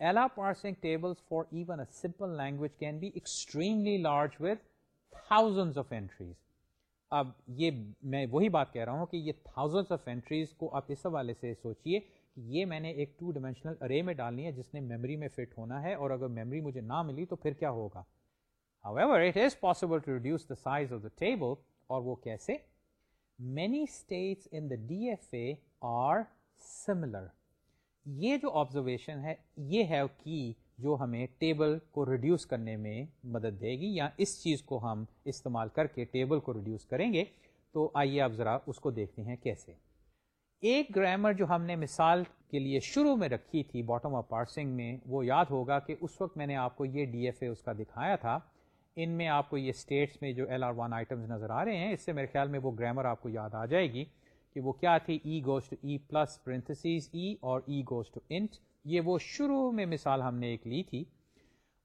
L R parsing tables for even a simple language can be extremely large with thousand of entries اب یہ میں وہی بات کہہ رہا ہوں کہ یہ تھاؤزنڈ آف اینٹریز کو آپ اس حوالے سے سوچیے کہ یہ میں نے ایک ٹو ڈائمینشنل ارے میں ڈالنی ہے جس نے میموری میں فٹ ہونا ہے اور اگر میموری مجھے نہ ملی تو پھر کیا ہوگا؟ However, it is possible to reduce the size of the table اور وہ کیسے؟ Many states in the DFA are similar. یہ جو آبزرویشن ہے یہ ہے کی جو ہمیں ٹیبل کو ریڈیوس کرنے میں مدد دے گی یا اس چیز کو ہم استعمال کر کے ٹیبل کو ریڈیوس کریں گے، تو آئیے آپ ذرا اس کو دیکھتے ہیں کیسے۔ ایک گرامر جو ہم نے مثال کے لیے شروع میں رکھی تھی باٹم آف پارسنگ میں، وہ یاد ہوگا کہ اس وقت میں نے آپ کو یہ ڈی ایف اے اس کا دکھایا تھا۔ ان میں آپ کو یہ اسٹیٹس میں جو ایل آر ون آئٹمز نظر آ رہے ہیں، اس سے میرے خیال میں وہ گرامر آپ کو یاد آ جائے گی کہ وہ کیا تھی؟ E goes to E plus parentheses E اور ای گوز ٹو انٹ یہ وہ شروع میں مثال ہم نے ایک لی تھی۔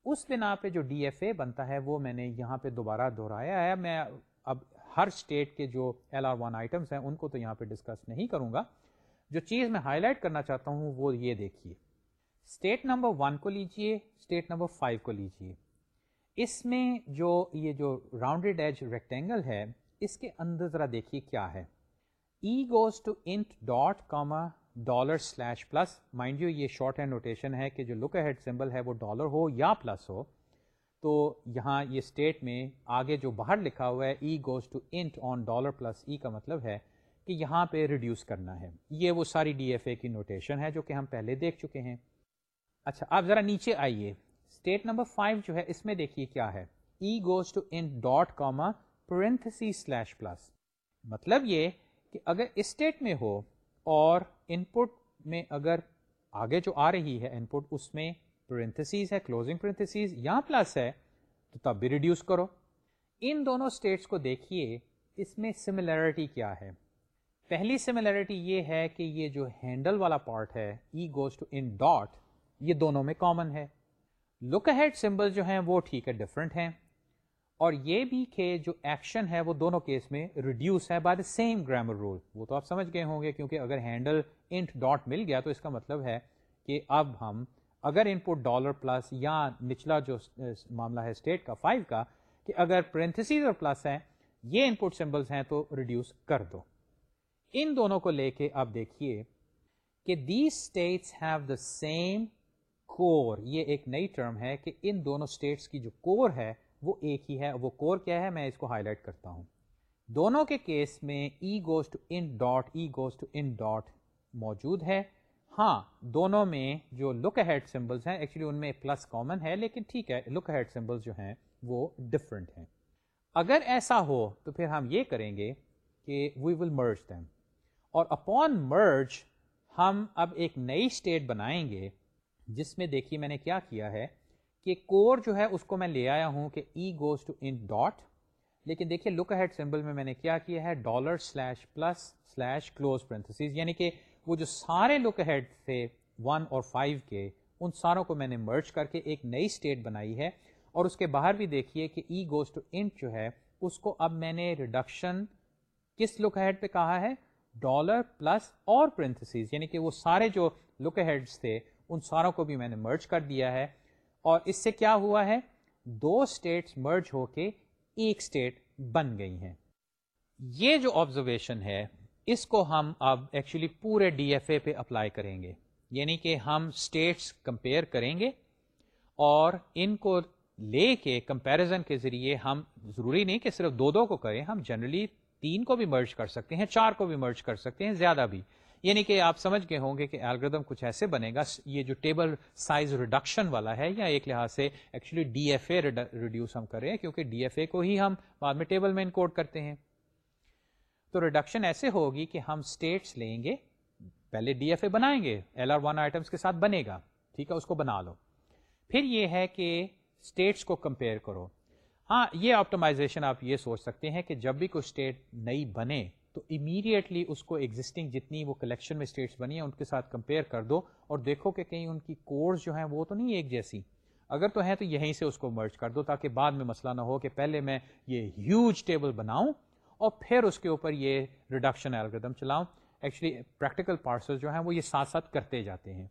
اس بنا پہ جو ڈی ایف اے بنتا ہے وہ میں نے یہاں پہ دوبارہ دہرایا ہے۔ میں اب ہر اسٹیٹ کے جو ایل آر ون آئٹمس ہیں ان کو تو یہاں پہ ڈسکس نہیں کروں گا۔ جو چیز میں ہائی لائٹ کرنا چاہتا ہوں وہ یہ دیکھیے۔ اسٹیٹ نمبر ون کو لیجیے، اسٹیٹ نمبر فائیو کو لیجیے۔ اس میں جو یہ جو راؤنڈیڈ ایج ریکٹینگل ہے، اس کے اندر ذرا دیکھیے کیا ہے۔ E goes to int dot comma dollar slash plus mind you یہ شارٹ ہینڈ نوٹیشن ہے کہ جو لک ہیڈ سمبل ہے وہ ڈالر ہو یا پلس ہو. تو یہاں یہ اسٹیٹ میں آگے جو باہر لکھا ہوا ہے E goes to int on dollar plus E کا مطلب ہے کہ یہاں پہ ریڈیوس کرنا ہے۔ یہ وہ ساری ڈی ایف اے کی نوٹیشن ہے جو کہ ہم پہلے دیکھ چکے ہیں۔ اچھا آپ ذرا نیچے آئیے۔ اسٹیٹ نمبر فائیو جو ہے، اس میں دیکھیے کیا ہے۔ E goes to in dot comma parenthesis slash plus مطلب یہ کہ اگر اسٹیٹ میں ہو اور ان پٹ میں اگر آگے جو آ رہی ہے ان پٹ اس میں پرنتھسیز ہے کلوزنگ پرنتھسیز یا پلس ہے، تو تب بھی ریڈیوس کرو۔ ان دونوں اسٹیٹس کو دیکھیے، اس میں سملیرٹی کیا ہے۔ پہلی سملیرٹی یہ ہے کہ یہ جو ہینڈل والا پارٹ ہے E goes to in dot یہ دونوں میں کامن ہے۔ لک ہیڈ سمبل جو ہیں، وہ ٹھیک ہے ڈفرنٹ ہیں۔ اور یہ بھی کہ جو ایکشن ہے وہ دونوں کیس میں ریڈیوس ہے by the same grammar rule وہ تو آپ سمجھ گئے ہوں گے کیونکہ اگر ہینڈل انٹ ڈاٹ مل گیا تو اس کا مطلب ہے کہ اب ہم اگر ان پٹ ڈالر پلس یا نچلا جو معاملہ ہے اسٹیٹ کا فائیو کا کہ اگر پرنتھسیز اور پلس ہیں، یہ ان پٹ سمبلس ہیں تو ریڈیوس کر دو۔ ان دونوں کو لے کے آپ دیکھیے کہ these states have the same core یہ ایک نئی ٹرم ہے کہ ان دونوں اسٹیٹس کی جو کور ہے وہ ایک ہی ہے، وہ کور کیا ہے، میں اس کو ہائی لائٹ کرتا ہوں۔ دونوں کے کیس میں E goes to n dot E goes to n dot موجود ہے۔ ہاں دونوں میں جو لک ہیڈ سمبلس ہیں ایکچولی ان میں پلس کامن ہے، لیکن ٹھیک ہے لک ہیڈ سمبلس جو ہیں، وہ ڈفرنٹ ہیں۔ اگر ایسا ہو، تو پھر ہم یہ کریں گے کہ وی ول مرج دیم اور اپون مرج ہم اب ایک نئی اسٹیٹ بنائیں گے، جس میں دیکھیے میں نے کیا کیا ہے۔ کہ کور جو ہے اس کو میں لے آیا ہوں کہ E goes to in dot لیکن دیکھیے لک ہیڈ سمبل میں میں نے کیا کیا ہے؟ Dollar slash plus slash close parentheses یعنی کہ وہ جو سارے لک ہیڈ تھے ون اور فائیو کے، ان ساروں کو میں نے مرچ کر کے ایک نئی اسٹیٹ بنائی ہے. اور اس کے باہر بھی دیکھیے کہ ای گوز ٹو انٹ جو ہے، اس کو اب میں نے ریڈکشن کس لک ہیڈ پہ کہا ہے؟ ڈالر پلس اور پرنتھسیز یعنی کہ وہ سارے جو لک ہیڈس تھے، ان ساروں کو بھی میں نے مرچ کر دیا ہے. اور اس سے کیا ہوا ہے؟ دو اسٹیٹس مرج ہو کے ایک اسٹیٹ بن گئی ہیں۔ یہ جو آبزرویشن ہے، اس کو ہم اب ایکچولی پورے ڈی ایف اے پہ اپلائی کریں گے۔ یعنی کہ ہم اسٹیٹس کمپیئر کریں گے اور ان کو لے کے کمپیرزن کے ذریعے ہم، ضروری نہیں کہ صرف دو دو کو کریں، ہم جنرلی تین کو بھی مرج کر سکتے ہیں، چار کو بھی مرج کر سکتے ہیں، زیادہ بھی۔ یعنی کہ آپ سمجھ گئے ہوں گے کہ الگریدم کچھ ایسے بنے گا، یہ جو ٹیبل سائز ریڈکشن والا ہے، یا ایک لحاظ سے actually D F A reduce ہم کریں، کیونکہ ڈی ایف اے کو ہی ہم بعد میں ٹیبل میں انکوڈ کرتے ہیں۔ تو ریڈکشن ایسے ہوگی کہ ہم اسٹیٹس لیں گے، پہلے ڈی ایف اے بنائیں گے ایل آر ون آئٹمس کے ساتھ بنے گا، ٹھیک ہے، اس کو بنا لو۔ پھر یہ ہے کہ اسٹیٹس کو کمپیئر کرو۔ ہاں یہ آپٹمائزیشن آپ یہ سوچ سکتے ہیں کہ جب بھی کوئی اسٹیٹ نئی بنے تو امیڈیٹلی اس کو ایگزٹنگ جتنی وہ کلیکشن میں اسٹیٹس بنی ہیں، ان کے ساتھ کمپیئر کر دو اور دیکھو کہ کہیں ان کی کورس جو ہیں وہ تو نہیں ایک جیسی۔ اگر تو ہیں تو یہیں سے اس کو مرچ کر دو تاکہ بعد میں مسئلہ نہ ہو کہ پہلے میں یہ ہیوج ٹیبل بناؤں اور پھر اس کے اوپر یہ ریڈکشن الگریدم چلاؤں۔ ایکچولی پریکٹیکل پارسل جو ہیں وہ یہ ساتھ ساتھ کرتے جاتے ہیں۔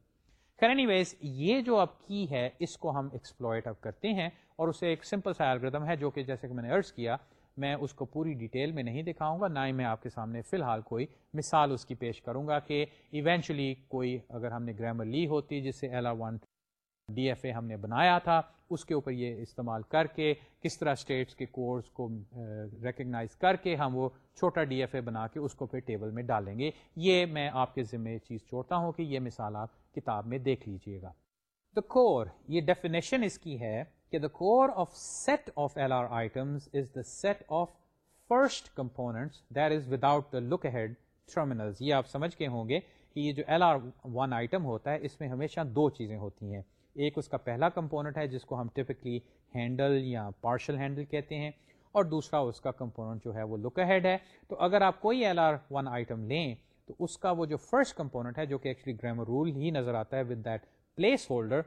خیر اینی ویز یہ جو اب کی ہے، اس کو ہم ایکسپلوئٹ اب کرتے ہیں اور اسے ایک سمپل سا الگریدم ہے جو کہ جیسے کہ میں نے ارض کیا میں اس کو پوری ڈیٹیل میں نہیں دکھاؤں گا، نہ ہی میں آپ کے سامنے فی الحال کوئی مثال اس کی پیش کروں گا کہ ایونچولی کوئی اگر ہم نے گرامر لی ہوتی جس سے L R one D F A ہم نے بنایا تھا، اس کے اوپر یہ استعمال کر کے کس طرح اسٹیٹس کے کورس کو ریکگنائز کر کے ہم وہ چھوٹا ڈی ایف اے بنا کے اس کو پھر ٹیبل میں ڈالیں گے۔ یہ میں آپ کے ذمہ چیز چھوڑتا ہوں کہ یہ مثال آپ کتاب میں دیکھ لیجیے گا۔ دا کور یہ ڈیفینیشن اس کی ہے کہ the core of set of L R items is the set of first components that is without the lookahead terminals یہ آپ سمجھ کے ہوں گے کہ یہ جو ایل آر ون آئٹم ہوتا ہے، اس میں ہمیشہ دو چیزیں ہوتی ہیں۔ ایک اس کا پہلا کمپوننٹ ہے، جس کو ہم ٹپکلی ہینڈل یا پارشل ہینڈل کہتے ہیں، اور دوسرا اس کا کمپوننٹ جو ہے وہ لک ہیڈ ہے۔ تو اگر آپ کوئی ایل آر ون آئٹم لیں، تو اس کا وہ جو فرسٹ کمپوننٹ ہے، جو کہ ایکچولی گرامر رول ہی نظر آتا ہے ود دیٹ پلیس ہولڈر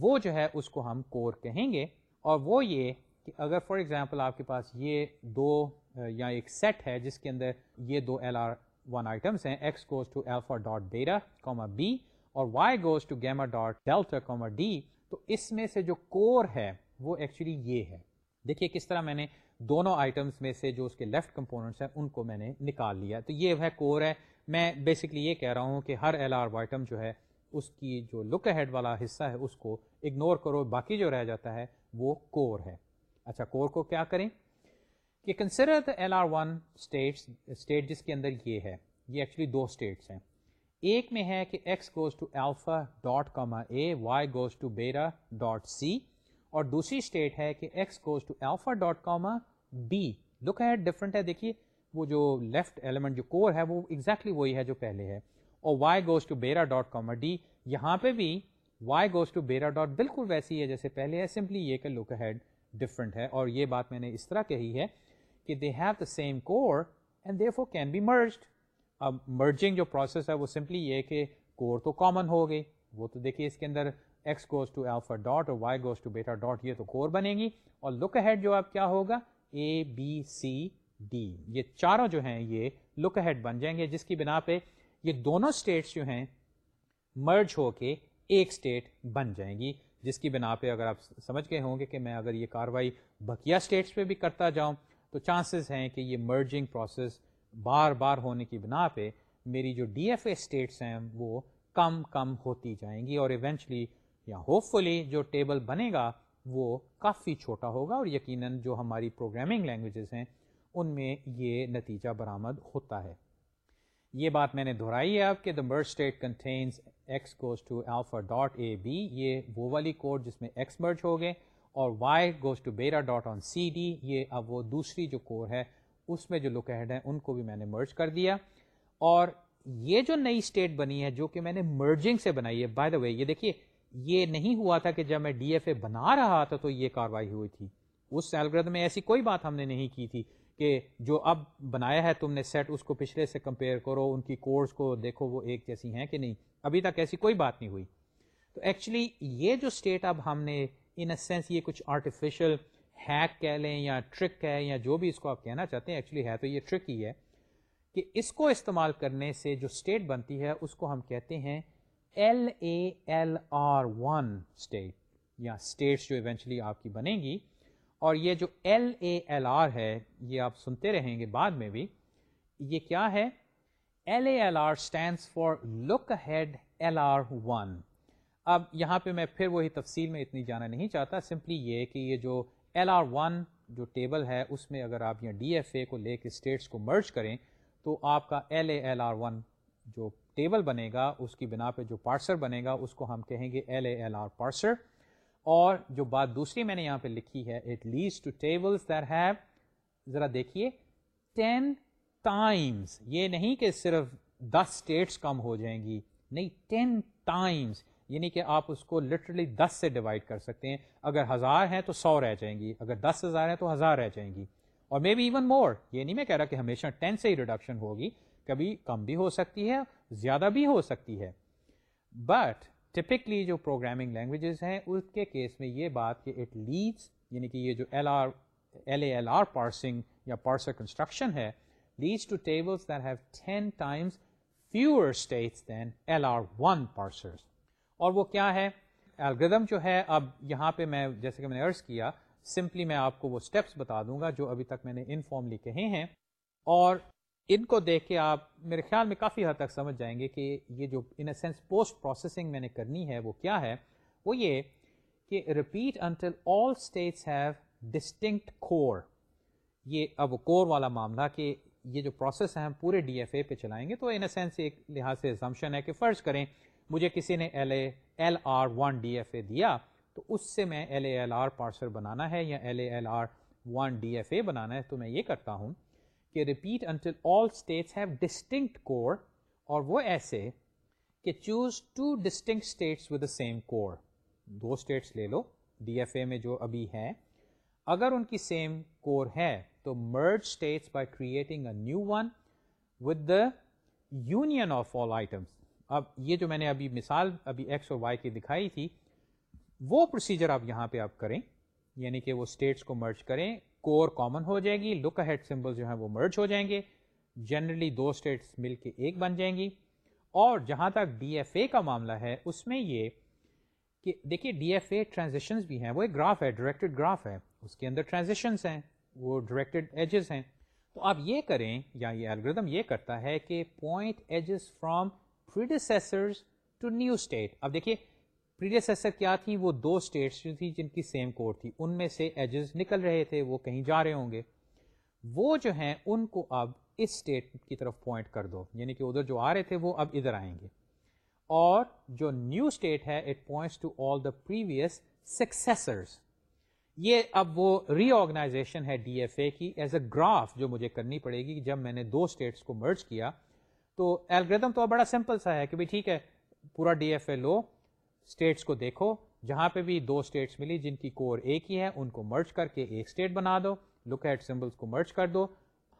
وہ جو ہے اس کو ہم کور کہیں گے اور وہ یہ کہ اگر فار ایگزامپل آپ کے پاس یہ دو یا ایک سیٹ ہے جس کے اندر یہ دو ایل آر ون آئٹمس ہیں X goes to alpha dot beta comma B اور Y goes to gamma dot delta comma D تو اس میں سے جو کور ہے وہ ایکچولی یہ ہے۔ دیکھیے کس طرح میں نے دونوں آئٹمس میں سے جو اس کے لیفٹ کمپوننٹس ہیں ان کو میں نے نکال لیا۔ تو یہ ہے کور ہے۔ میں بیسکلی یہ کہہ رہا ہوں کہ ہر ایل آر آئٹم جو ہے اس کی جو لک ہیڈ والا حصہ ہے، اس کو اگنور کرو، باقی جو رہ جاتا ہے وہ کور ہے۔ اچھا کور کو کیا کریں؟ کہ consider the L R one state state جس کے اندر یہ ہے۔ یہ ایکچولی دو اسٹیٹس ہیں۔ ایک میں ہے کہ X goes to alpha dot comma A Y goes to beta dot C اور دوسری اسٹیٹ ہے کہ x goes to alpha dot Cama be look ہے ڈفرنٹ ہے، دیکھیے، وہ جو لیفٹ ایلیمنٹ جو کور ہے، وہ ایگزیکٹلی exactly وہی ہے جو پہلے ہے۔ اور Y goes to beta dot comma D یہاں پہ بھی Y goes to beta dot بالکل ویسی ہے جیسے پہلے ہے سمپلی یہ کہ لک ہیڈ ڈفرنٹ ہے۔ اور یہ بات میں نے اس طرح کہی ہے کہ they have the same core and therefore can be merged اب مرجنگ جو پروسیس ہے وہ سمپلی یہ کہ کور تو کامن ہو گئی۔ وہ تو دیکھیے اس کے اندر X goes to alpha dot اور Y goes to beta dot یہ تو کور بنے گی۔ اور لک ہیڈ جو اب کیا ہوگا؟ اے بی سی ڈی یہ چاروں جو ہیں، یہ لک ہیڈ بن جائیں گے، جس کی بنا پہ یہ دونوں اسٹیٹس جو ہیں مرج ہو کے ایک اسٹیٹ بن جائیں گی، جس کی بنا پہ اگر آپ سمجھ گئے ہوں گے کہ میں اگر یہ کاروائی بکیا اسٹیٹس پہ بھی کرتا جاؤں، تو چانسز ہیں کہ یہ مرجنگ پروسیس بار بار ہونے کی بنا پہ میری جو ڈی ایف اے اسٹیٹس ہیں وہ کم کم ہوتی جائیں گی اور ایونچلی یا ہوپ فلی جو ٹیبل بنے گا وہ کافی چھوٹا ہوگا اور یقیناً جو ہماری پروگرامنگ لینگویجز ہیں، ان میں یہ نتیجہ برآمد ہوتا ہے۔ یہ بات میں نے دہرائی ہے اب کہ the merge state contains X goes to alpha dot A B یہ وہ والی کوڈ جس میں ایکس مرج ہو گئے اور Y goes to beta dot on C D یہ اب وہ دوسری جو کور ہے، اس میں جو لک ہیڈ ہیں، ان کو بھی میں نے مرج کر دیا۔ اور یہ جو نئی اسٹیٹ بنی ہے، جو کہ میں نے مرجنگ سے بنائی ہے بائی دا وے یہ دیکھیے، یہ نہیں ہوا تھا کہ جب میں ڈی ایف اے بنا رہا تھا تو یہ کاروائی ہوئی تھی۔ اس سیلگرد میں ایسی کوئی بات ہم نے نہیں کی تھی۔ کہ جو اب بنایا ہے تم نے سیٹ اس کو پچھلے سے کمپیئر کرو، ان کی کورس کو دیکھو، وہ ایک جیسی ہیں کہ نہیں؟ ابھی تک ایسی کوئی بات نہیں ہوئی۔ تو ایکچولی یہ جو اسٹیٹ اب ہم نے ان اے سینس یہ کچھ آرٹیفیشل ہیک کہہ لیں یا ٹرک ہے یا جو بھی اس کو آپ کہنا چاہتے ہیں ایکچولی ہے تو یہ ٹرک ہی ہے کہ اس کو استعمال کرنے سے جو اسٹیٹ بنتی ہے، اس کو ہم کہتے ہیں L A L R one state یا اسٹیٹس جو ایونچولی آپ کی بنے گی۔ اور یہ جو ایل اے ایل آر ہے، یہ آپ سنتے رہیں گے بعد میں بھی، یہ کیا ہے؟ L A L R stands for lookahead L R one اب یہاں پہ میں پھر وہی تفصیل میں اتنی جانا نہیں چاہتا سمپلی یہ کہ یہ جو ایل آر ون جو ٹیبل ہے، اس میں اگر آپ یہاں ڈی ایف اے کو لے کے اسٹیٹس کو مرج کریں، تو آپ کا L A L R one جو ٹیبل بنے گا، اس کی بنا پہ جو پارسر بنے گا، اس کو ہم کہیں گے L A L R parser اور جو بات دوسری میں نے یہاں پہ لکھی ہے it leads to tables that have ذرا دیکھیے ٹین ٹائمس یہ نہیں کہ صرف دس اسٹیٹس کم ہو جائیں گی، نہیں ٹین ٹائمس یعنی کہ آپ اس کو لٹرلی دس سے ڈیوائڈ کر سکتے ہیں۔ اگر ہزار ہیں تو سو رہ جائیں گی، اگر دس ہزار ہیں تو ہزار رہ جائیں گی۔ اور مے بی ایون مور یہ نہیں میں کہہ رہا کہ ہمیشہ ٹین سے ہی ریڈکشن ہوگی، کبھی کم بھی ہو سکتی ہے، زیادہ بھی ہو سکتی ہے۔ بٹ ٹپکلی جو پروگرامنگ لینگویجز ہیں، اس کے کیس میں یہ بات کہ اٹ لیڈس یعنی کہ یہ جو L R L A L R parsing یا پارسر کنسٹرکشن ہے leads to tables that have ten times fewer states than L R one parsers اور وہ کیا ہے? الگریدم جو ہے، اب یہاں پہ میں، جیسے کہ میں نے عرض کیا سمپلی میں آپ کو وہ اسٹیپس بتا دوں گا جو ابھی تک میں نے انفارملی کہے ہیں. اور ان کو دیکھ کے آپ میرے خیال میں کافی حد تک سمجھ جائیں گے کہ یہ جو in a sense post processing میں نے کرنی ہے وہ کیا ہے؟ وہ یہ کہ repeat until all states have distinct core یہ اب کور والا معاملہ کہ یہ جو پروسیس ہے ہم پورے ڈی ایف اے پہ چلائیں گے تو ان اے سینس ایک لحاظ سے ہے کہ فرض کریں مجھے کسی نے L A L R one D F A دیا تو اس سے میں L A L R parser بنانا ہے یا L A L R one D F A بنانا ہے تو میں یہ کرتا ہوں کہ repeat until all states have distinct core اور وہ ایسے کہ choose two distinct states with the same core do states لے لو ڈی ایف اے میں جو ابھی ہیں۔ اگر ان کی سیم کور ہے تو merge states by creating a new one with the union of all items اب یہ جو میں نے ابھی مثال، ابھی ایکس اور وائی کی دکھائی تھی، وہ پروسیجر آپ یہاں پہ آپ کریں یعنی کہ وہ اسٹیٹس کو مرج کریں۔ کور کامن ہو جائے گی لک ہیڈ سمبل جو ہیں وہ مرج ہو جائیں گے۔ جنرلی دو اسٹیٹس مل کے ایک بن جائیں گی۔ اور جہاں تک ڈی ایف اے کا معاملہ ہے، اس میں یہ کہ دیکھیے ڈی ایف اے ٹرانزیکشنز بھی ہیں۔ وہ ایک گراف ہے ڈائریکٹڈ گراف ہے۔ اس کے اندر ٹرانزیکشنس ہیں، وہ ڈائریکٹڈ ایجز ہیں۔ تو آپ یہ کریں یا یہ الگریدم یہ کرتا ہے کہ point edges from predecessors to new state اب دیکھیے پریڈیسیسر کیا تھی وہ دو اسٹیٹس جو تھی جن کی سیم کوڈ تھی. ان میں سے ایجز نکل رہے تھے، وہ کہیں جا رہے ہوں گے. وہ جو ہیں، ان کو اب اس اسٹیٹ کی طرف پوائنٹ کر دو. یعنی کہ ادھر جو آ رہے تھے، وہ اب ادھر آئیں گے. اور جو نیو اسٹیٹ ہے it points to all the previous successors یہ اب وہ ری آرگنائزیشن ہے ڈی ایف اے کی. ایز اے گراف جو مجھے کرنی پڑے گی، جب میں نے دو اسٹیٹس کو مرچ کیا، تو ایلگردم تو بڑا سمپل سا ہے کہ بھائی ٹھیک ہے، پورا ڈی ایف اے لو اسٹیٹس کو دیکھو، جہاں پہ بھی دو اسٹیٹس ملی جن کی کور ایک ہی ہے، ان کو مرچ کر کے ایک اسٹیٹ بنا دو۔ لک ایٹ سمبلس کو مرچ کر دو۔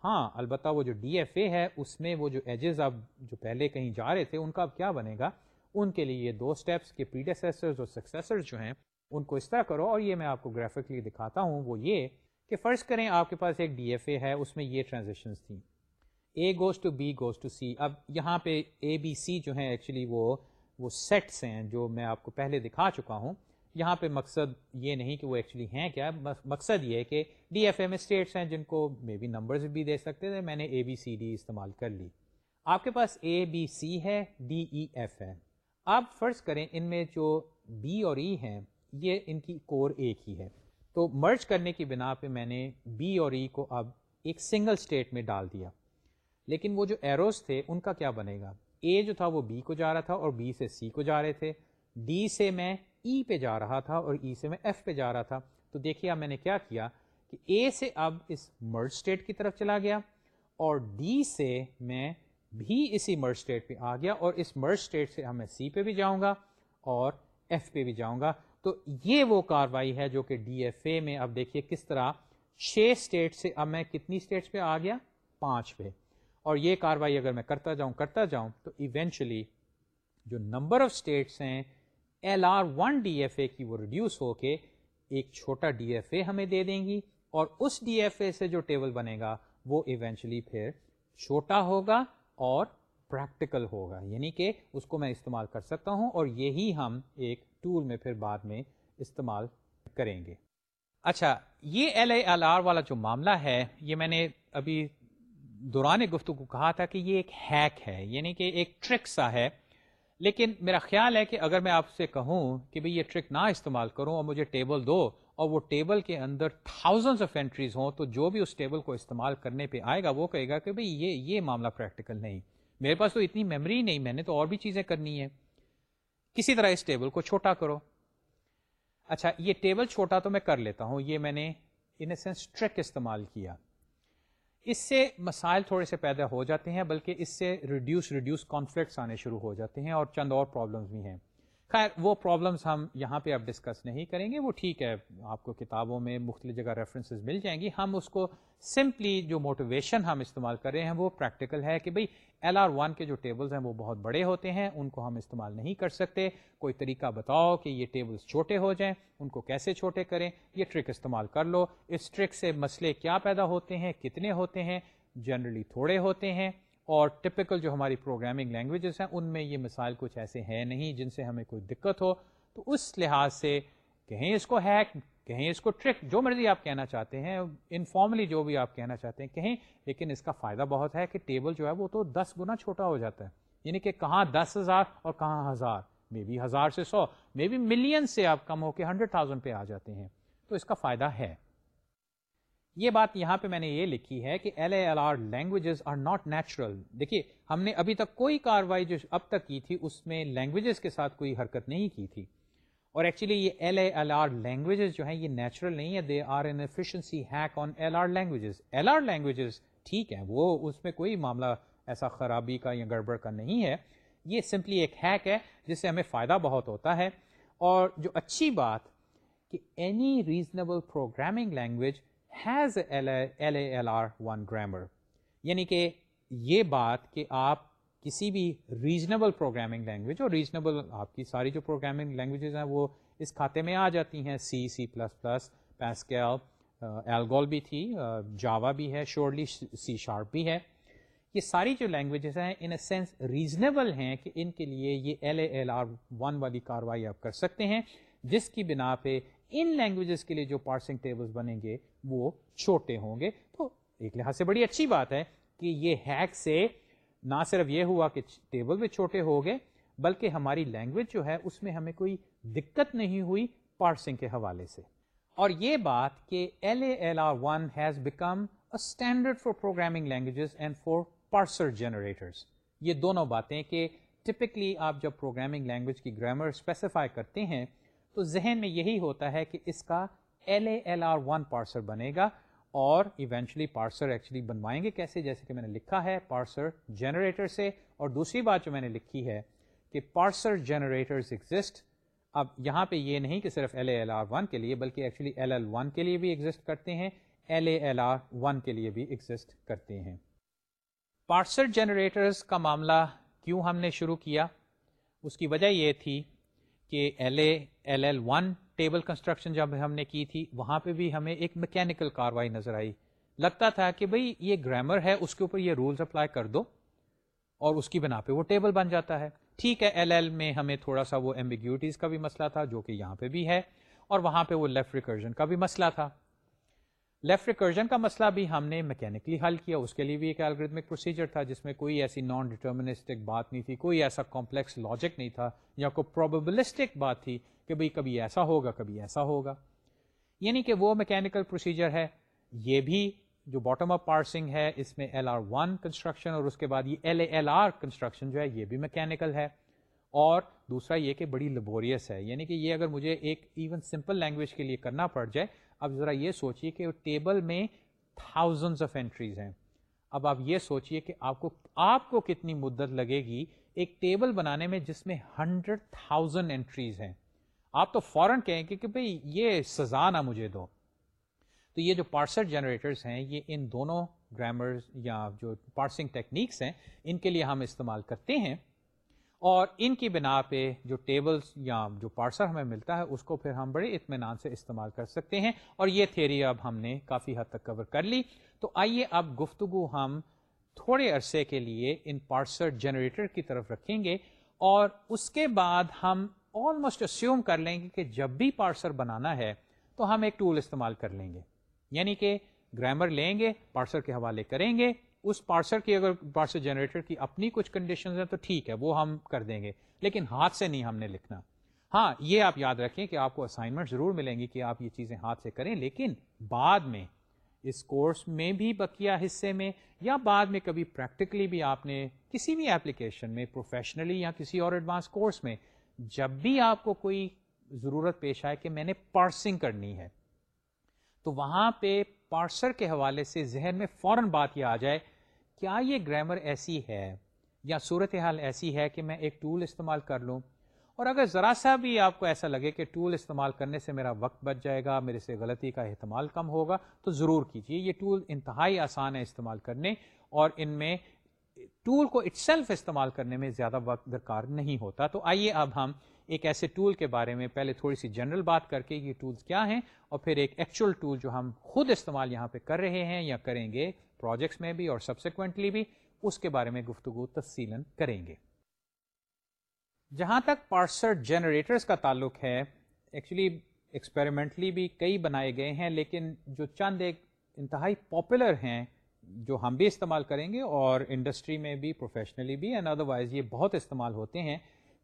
ہاں البتہ وہ جو ڈی ایف اے ہے، اس میں وہ جو ایجز اب جو پہلے کہیں جا رہے تھے، ان کا اب کیا بنے گا؟ ان کے لیے یہ دو اسٹیپس کے پریڈیسیسرز اور سکسیسر جو ہیں، ان کو اس طرح کرو۔ اور یہ میں آپ کو گرافکلی دکھاتا ہوں، وہ یہ کہ فرض کریں آپ کے پاس ایک ڈی ایف اے ہے، اس میں یہ ٹرانزیکشنز تھیں۔ A goes to B goes to C اب یہاں پہ اے بی سی جو ہیں ایکچولی وہ وہ سیٹس ہیں جو میں آپ کو پہلے دکھا چکا ہوں، یہاں پہ مقصد یہ نہیں کہ وہ ایکچولی ہیں کیا مقصد یہ ہے کہ ڈی ایف اے میں اسٹیٹس ہیں جن کو مے بی نمبرز بھی دے سکتے تھے، میں نے اے بی سی ڈی استعمال کر لی۔ آپ کے پاس اے بی سی ہے ڈی ای ایف ہے۔ آپ فرض کریں ان میں جو بی اور ای e ہیں، یہ ان کی کور ایک ہی ہے۔ تو مرچ کرنے کی بنا پہ میں نے بی اور ای e کو اب ایک سنگل اسٹیٹ میں ڈال دیا۔ لیکن وہ جو ایروز تھے، ان کا کیا بنے گا؟ اے جو تھا وہ بی کو جا رہا تھا اور بی سے سی کو جا رہے تھے۔ ڈی سے میں ای e پہ جا رہا تھا اور ای سے میں ایف پہ جا رہا تھا۔ تو دیکھیے اب میں نے کیا کیا کہ اے سے اب اس مرج اسٹیٹ کی طرف چلا گیا اور ڈی سے میں بھی اسی مرج اسٹیٹ پہ آ گیا اور اس مرج اسٹیٹ سے اب میں سی پہ بھی جاؤں گا اور ایف پہ بھی جاؤں گا۔ تو یہ وہ کاروائی ہے جو کہ ڈی ایف اے میں اب دیکھیے کس طرح چھ اسٹیٹ سے اب میں کتنی اسٹیٹس پہ آ گیا؟ پانچ پہ۔ اور یہ کاروائی اگر میں کرتا جاؤں کرتا جاؤں، تو ایونچولی جو نمبر آف اسٹیٹس ہیں L R one D F A کی وہ ریڈیوس ہو کے ایک چھوٹا ڈی ایف اے ہمیں دے دیں گی اور اس ڈی ایف اے سے جو ٹیبل بنے گا، وہ ایونچولی پھر چھوٹا ہوگا اور پریکٹیکل ہوگا۔ یعنی کہ اس کو میں استعمال کر سکتا ہوں اور یہی ہم ایک ٹول میں پھر بعد میں استعمال کریں گے۔ اچھا یہ ایل اے ایل آر والا جو معاملہ ہے، یہ میں نے ابھی دوران گفتگو کہا تھا کہ یہ ایک ہیک ہے یعنی کہ ایک ٹرک سا ہے۔ لیکن میرا خیال ہے کہ اگر میں آپ سے کہوں کہ بھئی یہ ٹرک نہ استعمال کروں اور مجھے ٹیبل دو اور وہ ٹیبل کے اندر تھاؤزنڈ آف انٹریز ہوں، تو جو بھی اس ٹیبل کو استعمال کرنے پہ آئے گا، وہ کہے گا کہ بھئی یہ یہ معاملہ پریکٹیکل نہیں۔ میرے پاس تو اتنی میموری نہیں، میں نے تو اور بھی چیزیں کرنی ہے کسی طرح اس ٹیبل کو چھوٹا کرو۔ اچھا یہ ٹیبل چھوٹا تو میں کر لیتا ہوں، یہ میں نے ان اے سینس ٹرک استعمال کیا۔ اس سے مسائل تھوڑے سے پیدا ہو جاتے ہیں، بلکہ اس سے ریڈیوس ریڈیوس کانفلکٹس آنے شروع ہو جاتے ہیں اور چند اور پرابلمس بھی ہیں۔ خیر، وہ پرابلمس ہم یہاں پہ اب ڈسکس نہیں کریں گے، وہ ٹھیک ہے، آپ کو کتابوں میں مختلف جگہ ریفرنسز مل جائیں گی۔ ہم اس کو سمپلی جو موٹیویشن ہم استعمال کر رہے ہیں، وہ پریکٹیکل ہے کہ بھئی ایل آر ون کے جو ٹیبلز ہیں، وہ بہت بڑے ہوتے ہیں، ان کو ہم استعمال نہیں کر سکتے۔ کوئی طریقہ بتاؤ کہ یہ ٹیبلز چھوٹے ہو جائیں، ان کو کیسے چھوٹے کریں؟ یہ ٹرک استعمال کر لو۔ اس ٹرک سے مسئلے کیا پیدا ہوتے ہیں؟ کتنے ہوتے ہیں؟ جنرلی تھوڑے ہوتے ہیں۔ اور ٹپکل جو ہماری پروگرامنگ لینگویجز ہیں، ان میں یہ مسائل کچھ ایسے ہیں نہیں جن سے ہمیں کوئی دقت ہو۔ تو اس لحاظ سے کہیں اس کو ہیک کہیں اس کو ٹرک جو مرضی آپ کہنا چاہتے ہیں انفارملی جو بھی آپ کہنا چاہتے ہیں، کہیں، لیکن اس کا فائدہ بہت ہے کہ ٹیبل جو ہے وہ تو دس گنا چھوٹا ہو جاتا ہے۔ یعنی کہ کہاں دس ہزار اور کہاں ہزار مے بی ہزار سے سو مے بی ملین سے آپ کم ہو کے ہنڈریڈ تھاؤزینڈ پہ آ جاتے ہیں۔ تو اس کا فائدہ ہے۔ یہ بات یہاں پہ میں نے یہ لکھی ہے کہ L A L R languages are not natural دیکھیے، ہم نے ابھی تک کوئی کاروائی جو اب تک کی تھی، اس میں لینگویجز کے ساتھ کوئی حرکت نہیں کی تھی۔ اور ایکچولی یہ L A L R languages جو ہیں، یہ نیچرل نہیں ہے they are an efficiency hack on L R languages L R languages ٹھیک ہے وہ اس میں کوئی معاملہ ایسا خرابی کا یا گڑبڑ کا نہیں ہے۔ یہ سمپلی ایک ہیک ہے، جس سے ہمیں فائدہ بہت ہوتا ہے۔ اور جو اچھی بات کہ any reasonable programming language has L A L R one grammar یعنی کہ یہ بات کہ آپ کسی بھی ریزنیبل پروگرامنگ لینگویج اور ریزنیبل آپ کی ساری جو پروگرامنگ لینگویجز ہیں وہ اس کھاتے میں آ جاتی ہیں. C C plus plus Pascal ALGOL بھی تھی uh, جاوا بھی ہے شورلی سی شارپ بھی ہے. یہ ساری جو لینگویجز ہیں ان اے سینس ریزنیبل ہیں کہ ان کے لیے یہ L A L R one والی کاروائی آپ کر سکتے ہیں. جس کی بنا پہ ان لینگویجز کے لیے جو پارسنگ ٹیبلز بنیں گے وہ چھوٹے ہوں گے۔ تو ایک لحاظ سے بڑی اچھی بات ہے کہ یہ ہیک سے نہ صرف یہ ہوا کہ ٹیبل بھی چھوٹے ہو گئے، بلکہ ہماری لینگویج جو ہے اس میں ہمیں کوئی دقت نہیں ہوئی پارسنگ کے حوالے سے۔ اور یہ بات کہ L A L R one has become standard for programming languages and for parser generators یہ دونوں باتیں کہ ٹپکلی آپ جب پروگرامنگ لینگویج کی گرامر اسپیسیفائی کرتے ہیں تو ذہن میں یہی ہوتا ہے کہ اس کا L A L R one parser بنے گا اور ایونچولی پارسر ایکچولی بنوائیں گے کیسے؟ جیسے کہ میں نے لکھا ہے پارسر جنریٹر سے، اور دوسری بات جو میں نے لکھی ہے کہ پارسر جنریٹرز ایگزسٹ اب یہاں پہ یہ نہیں کہ صرف L A L R one کے لیے، بلکہ ایکچولی ایل ایل ون کے لیے بھی ایگزسٹ کرتے ہیں L A L R one کے لیے بھی ایگزسٹ کرتے ہیں۔ پارسر جنریٹرز کا معاملہ کیوں ہم نے شروع کیا؟ اس کی وجہ یہ تھی کہ L A L L one table construction جب ہم نے کی تھی، وہاں پہ بھی ہمیں ایک میکینکل کاروائی نظر آئی۔ لگتا تھا کہ بھئی یہ گرامر ہے، اس کے اوپر یہ رولز اپلائی کر دو اور اس کی بنا پہ وہ ٹیبل بن جاتا ہے۔ ٹھیک ہے ایل ایل میں ہمیں تھوڑا سا وہ ایمبیگیوٹیز کا بھی مسئلہ تھا، جو کہ یہاں پہ بھی ہے، اور وہاں پہ وہ لیفٹ ریکرجن کا بھی مسئلہ تھا۔ لیفٹ ریکرجن کا مسئلہ بھی ہم نے میکینکلی حل کیا، اس کے لیے بھی ایک الگریدمک پروسیجر تھا، جس میں کوئی ایسی نان ڈیٹرمنسٹک بات نہیں تھی، کوئی ایسا کمپلیکس لاجک نہیں تھا، یا کوئی پروبیبلسٹک بات تھی کہ بھئی کبھی ایسا ہوگا، کبھی ایسا ہوگا۔ یعنی کہ وہ میکینکل پروسیجر ہے، یہ بھی جو باٹم اپ پارسنگ ہے، اس میں ایل آر ون کنسٹرکشن اور اس کے بعد یہ L A L R construction جو ہے، یہ بھی میکینکل ہے۔ اور دوسرا یہ کہ بڑی لیبوریس ہے یعنی کہ یہ اگر مجھے ایک ایون سمپل لینگویج کے لیے کرنا پڑ جائے اب ذرا یہ سوچیے کہ ٹیبل میں تھاؤزنڈ آف اینٹریز ہیں۔ اب آپ یہ سوچیے کہ آپ کو آپ کو کتنی مدت لگے گی ایک ٹیبل بنانے میں جس میں ہنڈریڈ تھاؤزینڈ اینٹریز ہیں۔ آپ تو فوراً کہیں گے کہ بھئی یہ سزا نہ مجھے دو۔ تو یہ جو پارسر جنریٹرز ہیں، یہ ان دونوں گرامرز یا جو پارسنگ ٹیکنیکس ہیں، ان کے لیے ہم استعمال کرتے ہیں۔ اور ان کی بنا پہ جو ٹیبلز یا جو پارسر ہمیں ملتا ہے، اس کو پھر ہم بڑے اطمینان سے استعمال کر سکتے ہیں۔ اور یہ تھیری اب ہم نے کافی حد تک کور کر لی۔ تو آئیے اب گفتگو ہم تھوڑے عرصے کے لیے ان پارسر جنریٹر کی طرف رکھیں گے۔ اور اس کے بعد ہم آلموسٹ اسیوم کر لیں گے کہ جب بھی پارسر بنانا ہے تو ہم ایک ٹول استعمال کر لیں گے۔ یعنی کہ گرامر لیں گے پارسر کے حوالے کریں گے۔ اس پارسر کی اگر پارسر جنریٹر کی اپنی کچھ کنڈیشن ہیں تو ٹھیک ہے، وہ ہم کر دیں گے۔ لیکن ہاتھ سے نہیں ہم نے لکھنا۔ ہاں یہ آپ یاد رکھیں کہ آپ کو اسائنمنٹ ضرور ملیں گی کہ آپ یہ چیزیں ہاتھ سے کریں، لیکن بعد میں، اس کورس میں بھی بقیہ حصے میں یا بعد میں کبھی پریکٹیکلی بھی آپ نے کسی بھی اپلیکیشن میں پروفیشنلی یا کسی اور ایڈوانس کورس میں، جب بھی آپ کو کوئی ضرورت پیش آئے کہ میں نے پارسنگ کرنی ہے، تو وہاں پہ پارسر کے حوالے سے ذہن میں فوراً بات یہ آ جائے کیا یہ گرامر ایسی ہے یا صورت حال ایسی ہے کہ میں ایک ٹول استعمال کر لوں؟ اور اگر ذرا سا بھی آپ کو ایسا لگے کہ ٹول استعمال کرنے سے میرا وقت بچ جائے گا، میرے سے غلطی کا احتمال کم ہوگا، تو ضرور کیجیے یہ ٹول انتہائی آسان ہے استعمال کرنے، اور ان میں ٹول کو اٹ سیلف استعمال کرنے میں زیادہ وقت درکار نہیں ہوتا۔ تو آئیے اب ہم ایک ایسے ٹول کے بارے میں پہلے تھوڑی سی جنرل بات کر کے یہ ٹولز کیا ہیں، اور پھر ایک ایکچوئل ٹول جو ہم خود استعمال یہاں پہ کر رہے ہیں یا کریں گے۔ پروجیکٹس میں بھی اور سبسیکوینٹلی بھی اس کے بارے میں گفتگو تفصیل کریں گے۔ جہاں تک پارسر جنریٹرز کا تعلق ہے ایکچولی ایکسپیریمنٹلی بھی کئی بنائے گئے ہیں، لیکن جو چند ایک انتہائی پاپولر ہیں جو ہم بھی استعمال کریں گے اور انڈسٹری میں بھی پروفیشنلی بھی اینڈ ادروائز یہ بہت استعمال ہوتے ہیں،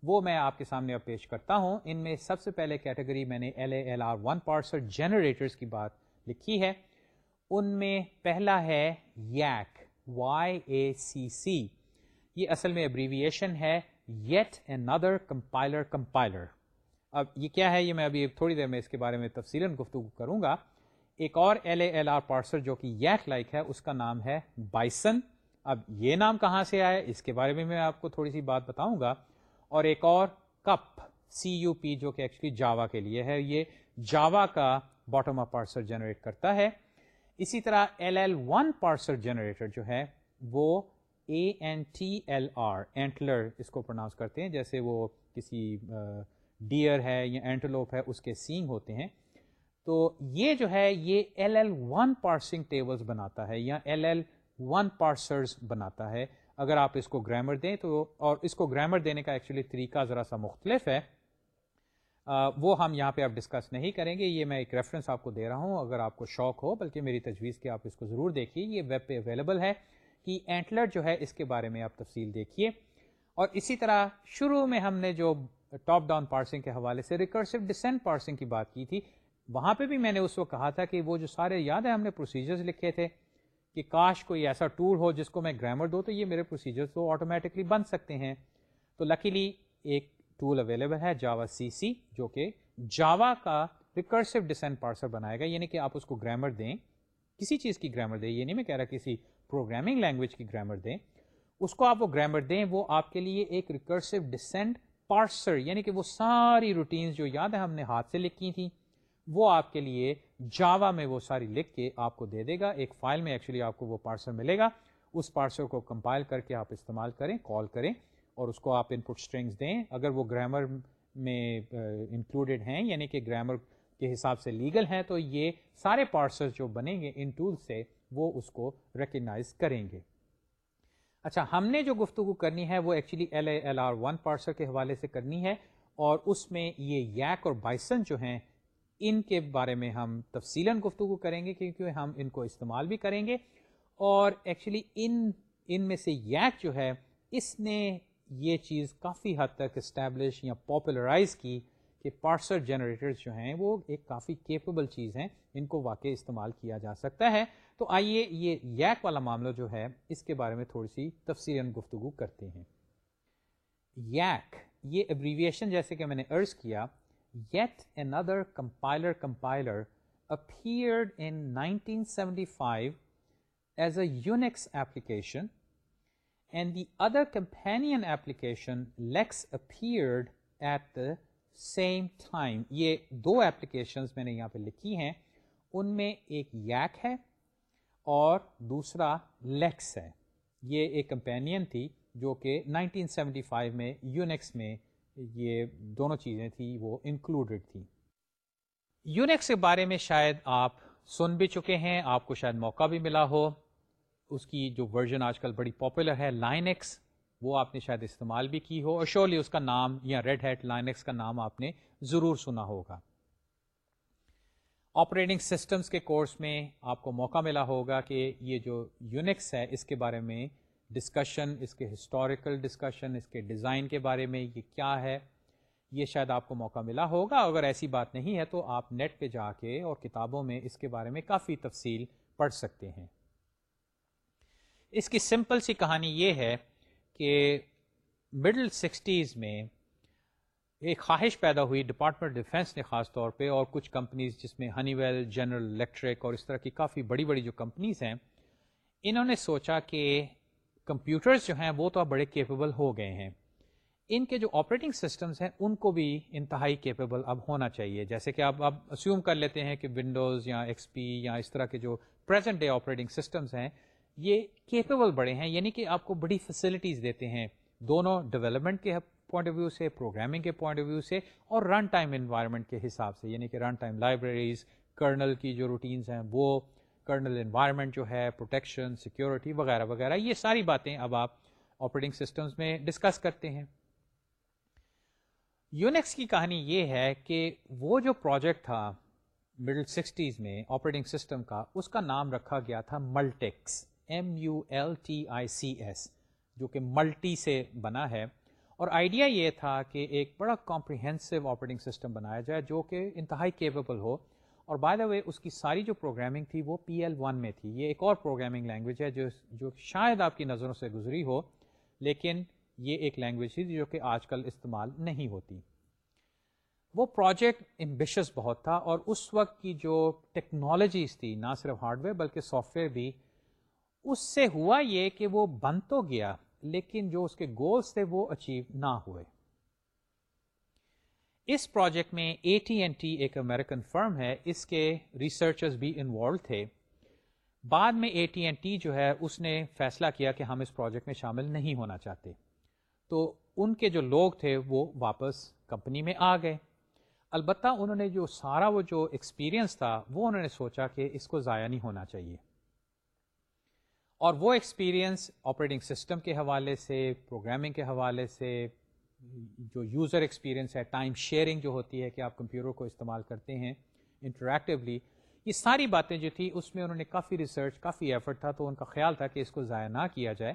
وہ میں آپ کے سامنے اب پیش کرتا ہوں۔ ان میں سب سے پہلے کیٹیگری میں نے L A L R one parser generators کی بات لکھی ہے۔ ان میں پہلا ہے ییک وائی اے سی سی یہ اصل میں ابریویشن ہے yet N other compiler compiler اب یہ کیا ہے؟ یہ میں ابھی تھوڑی دیر میں اس کے بارے میں تفصیل گفتگو کروں گا۔ ایک اور L A L R parser جو کہ یک لائک ہے، اس کا نام ہے بائسن اب یہ نام کہاں سے آیا اس کے بارے میں میں آپ کو تھوڑی سی بات بتاؤں گا۔ اور ایک اور کپ سی یو پی جو کہ ایکچولی جاوا کے لیے ہے، یہ جاوا کا باٹم اپ پارسر جنریٹ کرتا ہے۔ اسی طرح L L one parser generator جو ہے وہ A N T L R antler اس کو پروناؤنس کرتے ہیں، جیسے وہ کسی ڈیئر ہے یا اینٹلوپ ہے، اس کے سینگ ہوتے ہیں۔ تو یہ جو ہے، یہ L L one parsing tables بناتا ہے یا ایل ایل ون پارسرز بناتا ہے۔ اگر آپ اس کو گرامر دیں تو، اور اس کو گرامر دینے کا ایکچولی طریقہ ذرا سا مختلف ہے۔ وہ ہم یہاں پہ اب ڈسکس نہیں کریں گے۔ یہ میں ایک ریفرنس آپ کو دے رہا ہوں، اگر آپ کو شوق ہو، بلکہ میری تجویز کے آپ اس کو ضرور دیکھیے۔ یہ ویب پہ اویلیبل ہے کہ اینٹلر جو ہے، اس کے بارے میں آپ تفصیل دیکھیے۔ اور اسی طرح شروع میں ہم نے جو ٹاپ ڈاؤن پارسنگ کے حوالے سے ریکرسو ڈسینٹ پارسنگ کی بات کی تھی، وہاں پہ بھی میں نے اس وقت کہا تھا کہ وہ جو سارے یاد ہے ہم نے پروسیجرز لکھے تھے کہ کاش کوئی ایسا ٹول ہو جس کو میں گرامر دو تو یہ میرے پروسیجر تو آٹومیٹکلی بن سکتے ہیں۔ تو لکیلی ایک ٹول اویلیبل ہے جاوا سی سی جو کہ جاوا کا ریکرسو ڈسینٹ پارسر بنائے گا یعنی کہ آپ اس کو گرامر دیں، کسی چیز کی گرامر دیں، یہ نہیں میں کہہ رہا کسی پروگرامنگ لینگویج کی گرامر دیں، اس کو آپ وہ گرامر دیں، وہ آپ کے لیے ایک ریکرسو ڈسینٹ پارسر یعنی کہ وہ ساری روٹینز جو یاد ہے ہم نے ہاتھ سے لکھی تھیں، وہ آپ کے لیے جاوا میں وہ ساری لکھ کے آپ کو دے دے گا، ایک فائل میں ایکچولی آپ کو وہ پارسل ملے گا، اس پارسل کو کمپائل کر کے آپ استعمال کریں کال کریں اور اس کو آپ ان پٹ اسٹرنگس دیں۔ اگر وہ گرامر میں انکلوڈیڈ ہیں یعنی کہ گرامر کے حساب سے لیگل ہیں، تو یہ سارے پارسل جو بنیں گے ان ٹول سے، وہ اس کو ریکگنائز کریں گے۔ اچھا ہم نے جو گفتگو کرنی ہے، وہ actually L A L R one parser کے حوالے سے کرنی ہے۔ اور اس میں یہ یاک اور بائسن جو ہیں، ان کے بارے میں ہم تفصیل گفتگو کریں گے، کیونکہ ہم ان کو استعمال بھی کریں گے۔ اور ایکچولی ان ان میں سے یک جو ہے، اس نے یہ چیز کافی حد تک اسٹیبلش یا پاپولرائز کی کہ پارسر جنریٹر جو ہیں وہ ایک کافی کیپیبل چیز ہیں ان کو واقع استعمال کیا جا سکتا ہے۔ تو آئیے یہ یک والا معاملہ جو ہے اس کے بارے میں تھوڑی سی تفصیل گفتگو کرتے ہیں۔ یک یہ ابریویشن جیسے کہ میں نے عرض کیا Yet another compiler appeared in 1975 as a Unix application, and the other companion application, Lex, appeared at the same time. یہ دو applications میں نے یہاں پہ لکھی ہیں۔ ان میں ایک یک ہے اور دوسرا لیکس ہے۔ یہ ایک کمپینین تھی جو کہ 1975 میں یونیکس میں یہ دونوں چیزیں تھیں وہ انکلوڈیڈ تھیں۔ یونیکس کے بارے میں شاید آپ سن بھی چکے ہیں آپ کو شاید موقع بھی ملا ہو۔ اس کی جو ورژن آج کل بڑی پاپولر ہے، لائن ایکس، وہ آپ نے شاید استعمال بھی کی ہو اور شورلی اس کا نام یا ریڈ ہیٹ لائن ایکس کا نام آپ نے ضرور سنا ہوگا۔ آپریٹنگ سسٹمز کے کورس میں آپ کو موقع ملا ہوگا کہ یہ جو یونیکس ہے، اس کے بارے میں ڈسکشن اس کے ہسٹوریکل ڈسکشن اس کے ڈیزائن کے بارے میں یہ کیا ہے، یہ شاید آپ کو موقع ملا ہوگا۔ اگر ایسی بات نہیں ہے تو آپ نیٹ پہ جا کے اور کتابوں میں اس کے بارے میں کافی تفصیل پڑھ سکتے ہیں۔ اس کی سمپل سی کہانی یہ ہے کہ مڈل سکسٹیز میں ایک خواہش پیدا ہوئی ڈپارٹمنٹ ڈیفینس نے خاص طور پہ اور کچھ کمپنیز جس میں ہنی ویل جنرل الیکٹرک اور اس طرح کی کافی بڑی بڑی جو کمپنیز ہیں، انہوں نے سوچا کہ کمپیوٹرز جو ہیں وہ تو اب بڑے کیپیبل ہو گئے ہیں۔ ان کے جو آپریٹنگ سسٹمز ہیں، ان کو بھی انتہائی کیپیبل اب ہونا چاہیے۔ جیسے کہ آپ اب اسیوم کر لیتے ہیں کہ ونڈوز یا ایکس پی یا اس طرح کے جو پریزنٹ ڈے آپریٹنگ سسٹمز ہیں یہ کیپیبل بڑے ہیں یعنی کہ آپ کو بڑی فیسلٹیز دیتے ہیں دونوں ڈیولپمنٹ کے پوائنٹ آف ویو سے پروگرامنگ کے پوائنٹ آف ویو سے اور رن ٹائم انوائرمنٹ کے حساب سے یعنی کہ رن ٹائم لائبریریز کرنل کی جو روٹینز ہیں وہ کرنل انوائرمنٹ جو ہے پروٹیکشن سیکورٹی وغیرہ وغیرہ، یہ ساری باتیں اب آپ آپریٹنگ سسٹمز میں ڈسکس کرتے ہیں۔ یونیکس کی کہانی یہ ہے کہ وہ جو پروجیکٹ تھا مڈل سکسٹیز میں آپریٹنگ سسٹم کا، اس کا نام رکھا گیا تھا Multics. M U L T I C S جو کہ ملٹی سے بنا ہے۔ اور آئیڈیا یہ تھا کہ ایک بڑا کمپریہنسو آپریٹنگ سسٹم بنایا جائے جو کہ انتہائی کیپیبل ہو۔ اور بائی دا وے اس کی ساری جو پروگرامنگ تھی وہ پی ایل ون میں تھی۔ یہ ایک اور پروگرامنگ لینگویج ہے جو جو شاید آپ کی نظروں سے گزری ہو، لیکن یہ ایک لینگویج تھی جو کہ آج کل استعمال نہیں ہوتی۔ وہ پروجیکٹ امبیشس بہت تھا اور اس وقت کی جو ٹیکنالوجیز تھی، نہ صرف ہارڈ ویئر بلکہ سافٹ ویئر بھی اس سے ہوا یہ کہ وہ بن تو گیا، لیکن جو اس کے گولس تھے وہ اچیو نہ ہوئے۔ اس پروجیکٹ میں اے ٹی این ٹی ایک امیرکن فرم ہے، اس کے ریسرچرز بھی انوالو تھے۔ بعد میں اے ٹی این ٹی جو ہے، اس نے فیصلہ کیا کہ ہم اس پروجیکٹ میں شامل نہیں ہونا چاہتے۔ تو ان کے جو لوگ تھے، وہ واپس کمپنی میں آ گئے۔ البتہ انہوں نے جو سارا وہ جو ایکسپیرئنس تھا، وہ انہوں نے سوچا کہ اس کو ضائع نہیں ہونا چاہیے۔ اور وہ ایکسپیرئنس آپریٹنگ سسٹم کے حوالے سے پروگرامنگ کے حوالے سے، جو یوزر ایکسپیرئنس ہے ٹائم شیئرنگ جو ہوتی ہے کہ آپ کمپیوٹر کو استعمال کرتے ہیں انٹریکٹیولی یہ ساری باتیں جو تھی اس میں انہوں نے کافی ریسرچ کافی ایفرٹ تھا، تو ان کا خیال تھا کہ اس کو ضائع نہ کیا جائے۔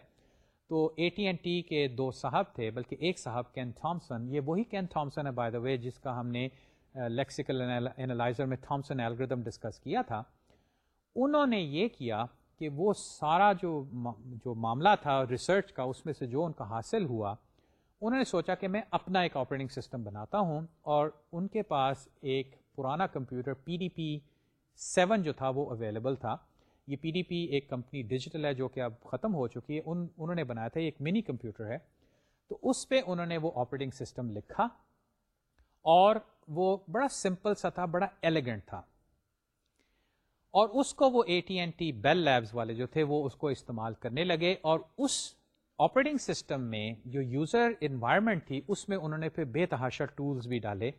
تو اے ٹی این ٹی کے دو صاحب تھے، بلکہ ایک صاحب کین تھامسن یہ وہی کین تھامسن ہے بائی دا وے جس کا ہم نے لیکسیکل انالائزر میں تھامسن ایلگردم ڈسکس کیا تھا۔ انہوں نے یہ کیا کہ وہ سارا جو جو معاملہ تھا ریسرچ کا، اس میں سے جو ان کا حاصل ہوا، انہوں نے سوچا کہ میں اپنا ایک آپریٹنگ سسٹم بناتا ہوں اور ان کے پاس ایک پرانا computer P D P seven جو تھا وہ اویلیبل تھا۔ یہ پی ڈی پی ایک کمپنی ڈیجیٹل ہے جو کہ اب ختم ہو چکی ہے۔ ان، انہوں نے بنایا تھا ایک منی کمپیوٹر ہے۔ تو اس پہ انہوں نے وہ آپریٹنگ سسٹم لکھا اور وہ بڑا سمپل سا تھا، بڑا ایلیگنٹ تھا۔ اور اس کو وہ A T and T Bell Labs والے جو تھے وہ اس کو استعمال کرنے لگے اور اس آپریٹنگ سسٹم میں جو یوزر انوائرمنٹ تھی، اس میں انہوں نے پھر بے تحاشا ٹولس بھی ڈالے۔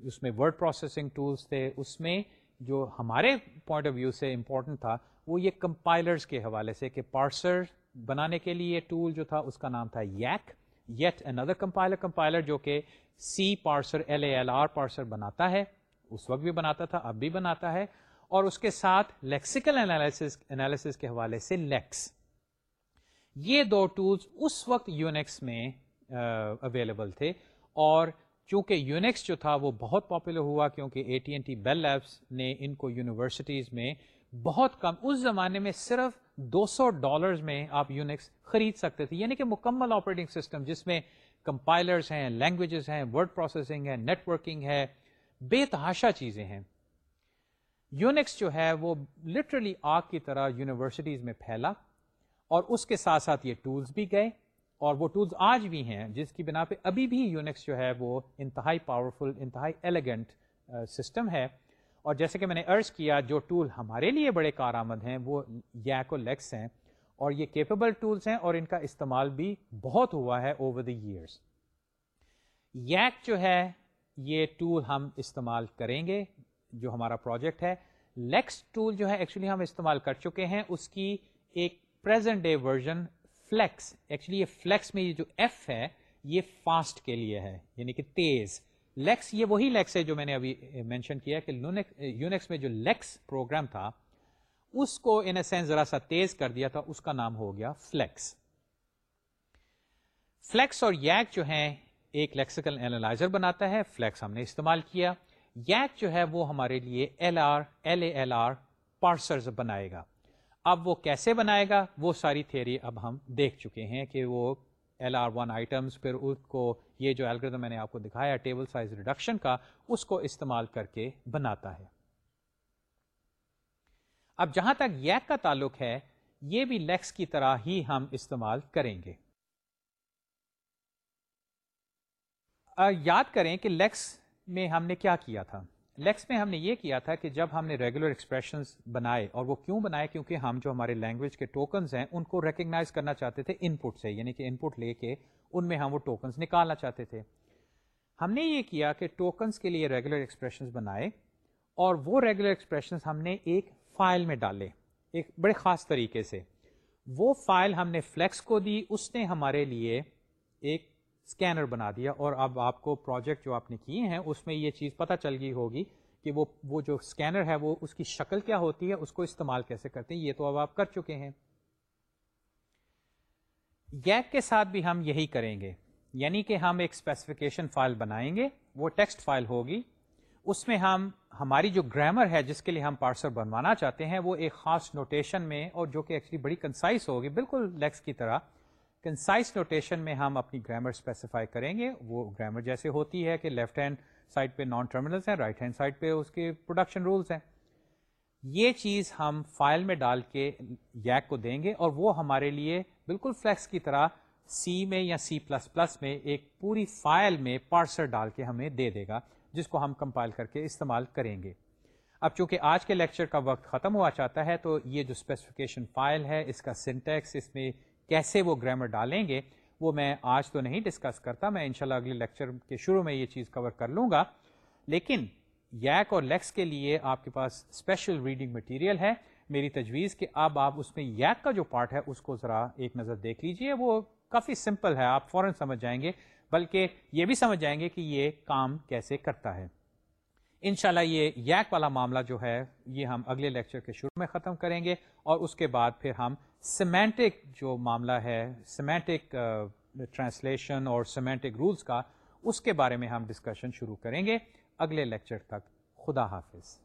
اس میں ورڈ پروسیسنگ ٹولس تھے، اس میں جو ہمارے پوائنٹ آف ویو سے امپورٹنٹ تھا، وہ یہ کمپائلرز کے حوالے سے کہ پارسر بنانے کے لیے ٹول جو تھا، اس کا نام تھا Yacc yet another compiler compiler جو کہ C parser L A L R parser بناتا ہے، اس وقت بھی بناتا تھا، اب بھی بناتا ہے۔ اور اس کے ساتھ لیکسیکل انالیسس کے حوالے سے لیکس یہ دو ٹولز اس وقت یونیکس میں اویلیبل تھے اور چونکہ یونیکس جو تھا وہ بہت پاپولر ہوا کیونکہ A T and T Bell Labs نے ان کو یونیورسٹیز میں بہت کم اس زمانے میں صرف دو سو ڈالرز میں آپ یونیکس خرید سکتے تھے یعنی کہ مکمل آپریٹنگ سسٹم جس میں کمپائلرز ہیں لینگویجز ہیں ورڈ پروسیسنگ ہے نیٹ ورکنگ ہے، بے تحاشا چیزیں ہیں۔ یونیکس جو ہے وہ لٹرلی آگ کی طرح یونیورسٹیز میں پھیلا اور اس کے ساتھ ساتھ یہ ٹولز بھی گئے اور وہ ٹولز آج بھی ہیں، جس کی بنا پہ ابھی بھی یونیکس جو ہے وہ انتہائی پاورفل انتہائی ایلیگنٹ سسٹم ہے۔ اور جیسے کہ میں نے ارض کیا، جو ٹول ہمارے لیے بڑے کارآمد ہیں، وہ ییک اور لیکس ہیں اور یہ کیپیبل ٹولس ہیں اور ان کا استعمال بھی بہت ہوا ہے اوور دی ایئرس ییک جو ہے، یہ ٹول ہم استعمال کریں گے جو ہمارا پروجیکٹ ہے لیکس ٹول جو ہے ایکچولی ہم استعمال کر چکے ہیں، اس کی ایک present day version Flex actually یہ فلیکس میں یہ جو ایف ہے، یہ فاسٹ کے لیے ہے یعنی کہ تیز. لیکس یہ وہی لیکس ہے جو میں نے ابھی مینشن کیا کہ یونیکس میں جو لیکس پروگرام تھا، اس کو ان اے سینس ذرا سا تیز کر دیا تھا، اس کا نام ہو گیا فلیکس فلیکس اور یگ جو ہے ایک لیکسیکل اینالائزر بناتا ہے فلیکس ہم نے استعمال کیا. یگ جو ہے وہ ہمارے لیے L R, L A L R parser بنائے گا۔ اب وہ کیسے بنائے گا؟ وہ ساری تھیری اب ہم دیکھ چکے ہیں کہ وہ ایل آر ون آئٹمس پھر اس کو یہ جو الگریدم میں نے آپ کو دکھایا ٹیبل سائز ریڈکشن کا، اس کو استعمال کر کے بناتا ہے۔ اب جہاں تک یک کا تعلق ہے، یہ بھی لیکس کی طرح ہی ہم استعمال کریں گے۔ یاد کریں کہ لیکس میں ہم نے کیا کیا تھا؟ لیکس میں ہم نے یہ کیا تھا کہ جب ہم نے ریگولر ایکسپریشنز بنائے، اور وہ کیوں بنائے؟ کیونکہ ہم جو ہمارے لینگویج کے ٹوکنز ہیں، ان کو ریکگنائز کرنا چاہتے تھے ان پٹ سے یعنی کہ ان پٹ لے کے ان میں ہم وہ ٹوکنز نکالنا چاہتے تھے۔ ہم نے یہ کیا کہ ٹوکنز کے لیے ریگولر ایکسپریشنز بنائے، اور وہ ریگولر ایکسپریشنز ہم نے ایک فائل میں ڈالے، ایک بڑے خاص طریقے سے۔ وہ فائل ہم نے فلیکس کو دی، اس نے ہمارے لیے ایک اسکینر بنا دیا اور اب آپ کو پروجیکٹ جو آپ نے کیے ہیں، اس میں یہ چیز پتہ چل گئی ہوگی کہ وہ وہ جو اسکینر ہے، وہ اس کی شکل کیا ہوتی ہے، اس کو استعمال کیسے کرتے ہیں، یہ تو اب آپ کر چکے ہیں۔ گیک کے ساتھ بھی ہم یہی کریں گے یعنی کہ ہم ایک اسپیسیفکیشن فائل بنائیں گے، وہ ٹیکسٹ فائل ہوگی۔ اس میں ہم، ہماری جو گرامر ہے، جس کے لیے ہم پارسر بنوانا چاہتے ہیں، وہ ایک خاص نوٹیشن میں اور جو کہ ایکچولی بڑی کنسائز ہوگی، بالکل لیکس کی طرح۔ کنسائز نوٹیشن میں ہم اپنی گرامر اسپیسیفائی کریں گے۔ وہ گرامر جیسے ہوتی ہے کہ لیفٹ ہینڈ سائڈ پہ نان ٹرمینلس ہیں رائٹ ہینڈ سائڈ پہ اس کے پروڈکشن رولس ہیں۔ یہ چیز ہم فائل میں ڈال کے یگ کو دیں گے اور وہ ہمارے لیے بالکل فلیکس کی طرح سی میں یا سی پلس پلس میں ایک پوری فائل میں پارسر ڈال کے ہمیں دے دے گا، جس کو ہم کمپائل کر کے استعمال کریں گے۔ اب چونکہ آج کے لیکچر کا وقت ختم ہوا چاہتا ہے، تو یہ جو اسپیسیفکیشن فائل ہے، اس کا سنٹیکس اس میں کیسے وہ گرامر ڈالیں گے، وہ میں آج تو نہیں ڈسکس کرتا، میں انشاءاللہ اگلے لیکچر کے شروع میں یہ چیز کور کر لوں گا۔ لیکن ییک اور لیکس کے لیے آپ کے پاس اسپیشل ریڈنگ مٹیریل ہے۔ میری تجویز کہ اب آپ اس میں یک کا جو پارٹ ہے، اس کو ذرا ایک نظر دیکھ لیجیے۔ وہ کافی سمپل ہے، آپ فوراً سمجھ جائیں گے، بلکہ یہ بھی سمجھ جائیں گے کہ یہ کام کیسے کرتا ہے۔ انشاءاللہ یہ یک والا معاملہ جو ہے، یہ ہم اگلے لیکچر کے شروع میں ختم کریں گے اور اس کے بعد پھر ہم سیمینٹک جو معاملہ ہے سیمینٹک ٹرانسلیشن اور سیمینٹک رولز کا، اس کے بارے میں ہم ڈسکشن شروع کریں گے۔ اگلے لیکچر تک خدا حافظ۔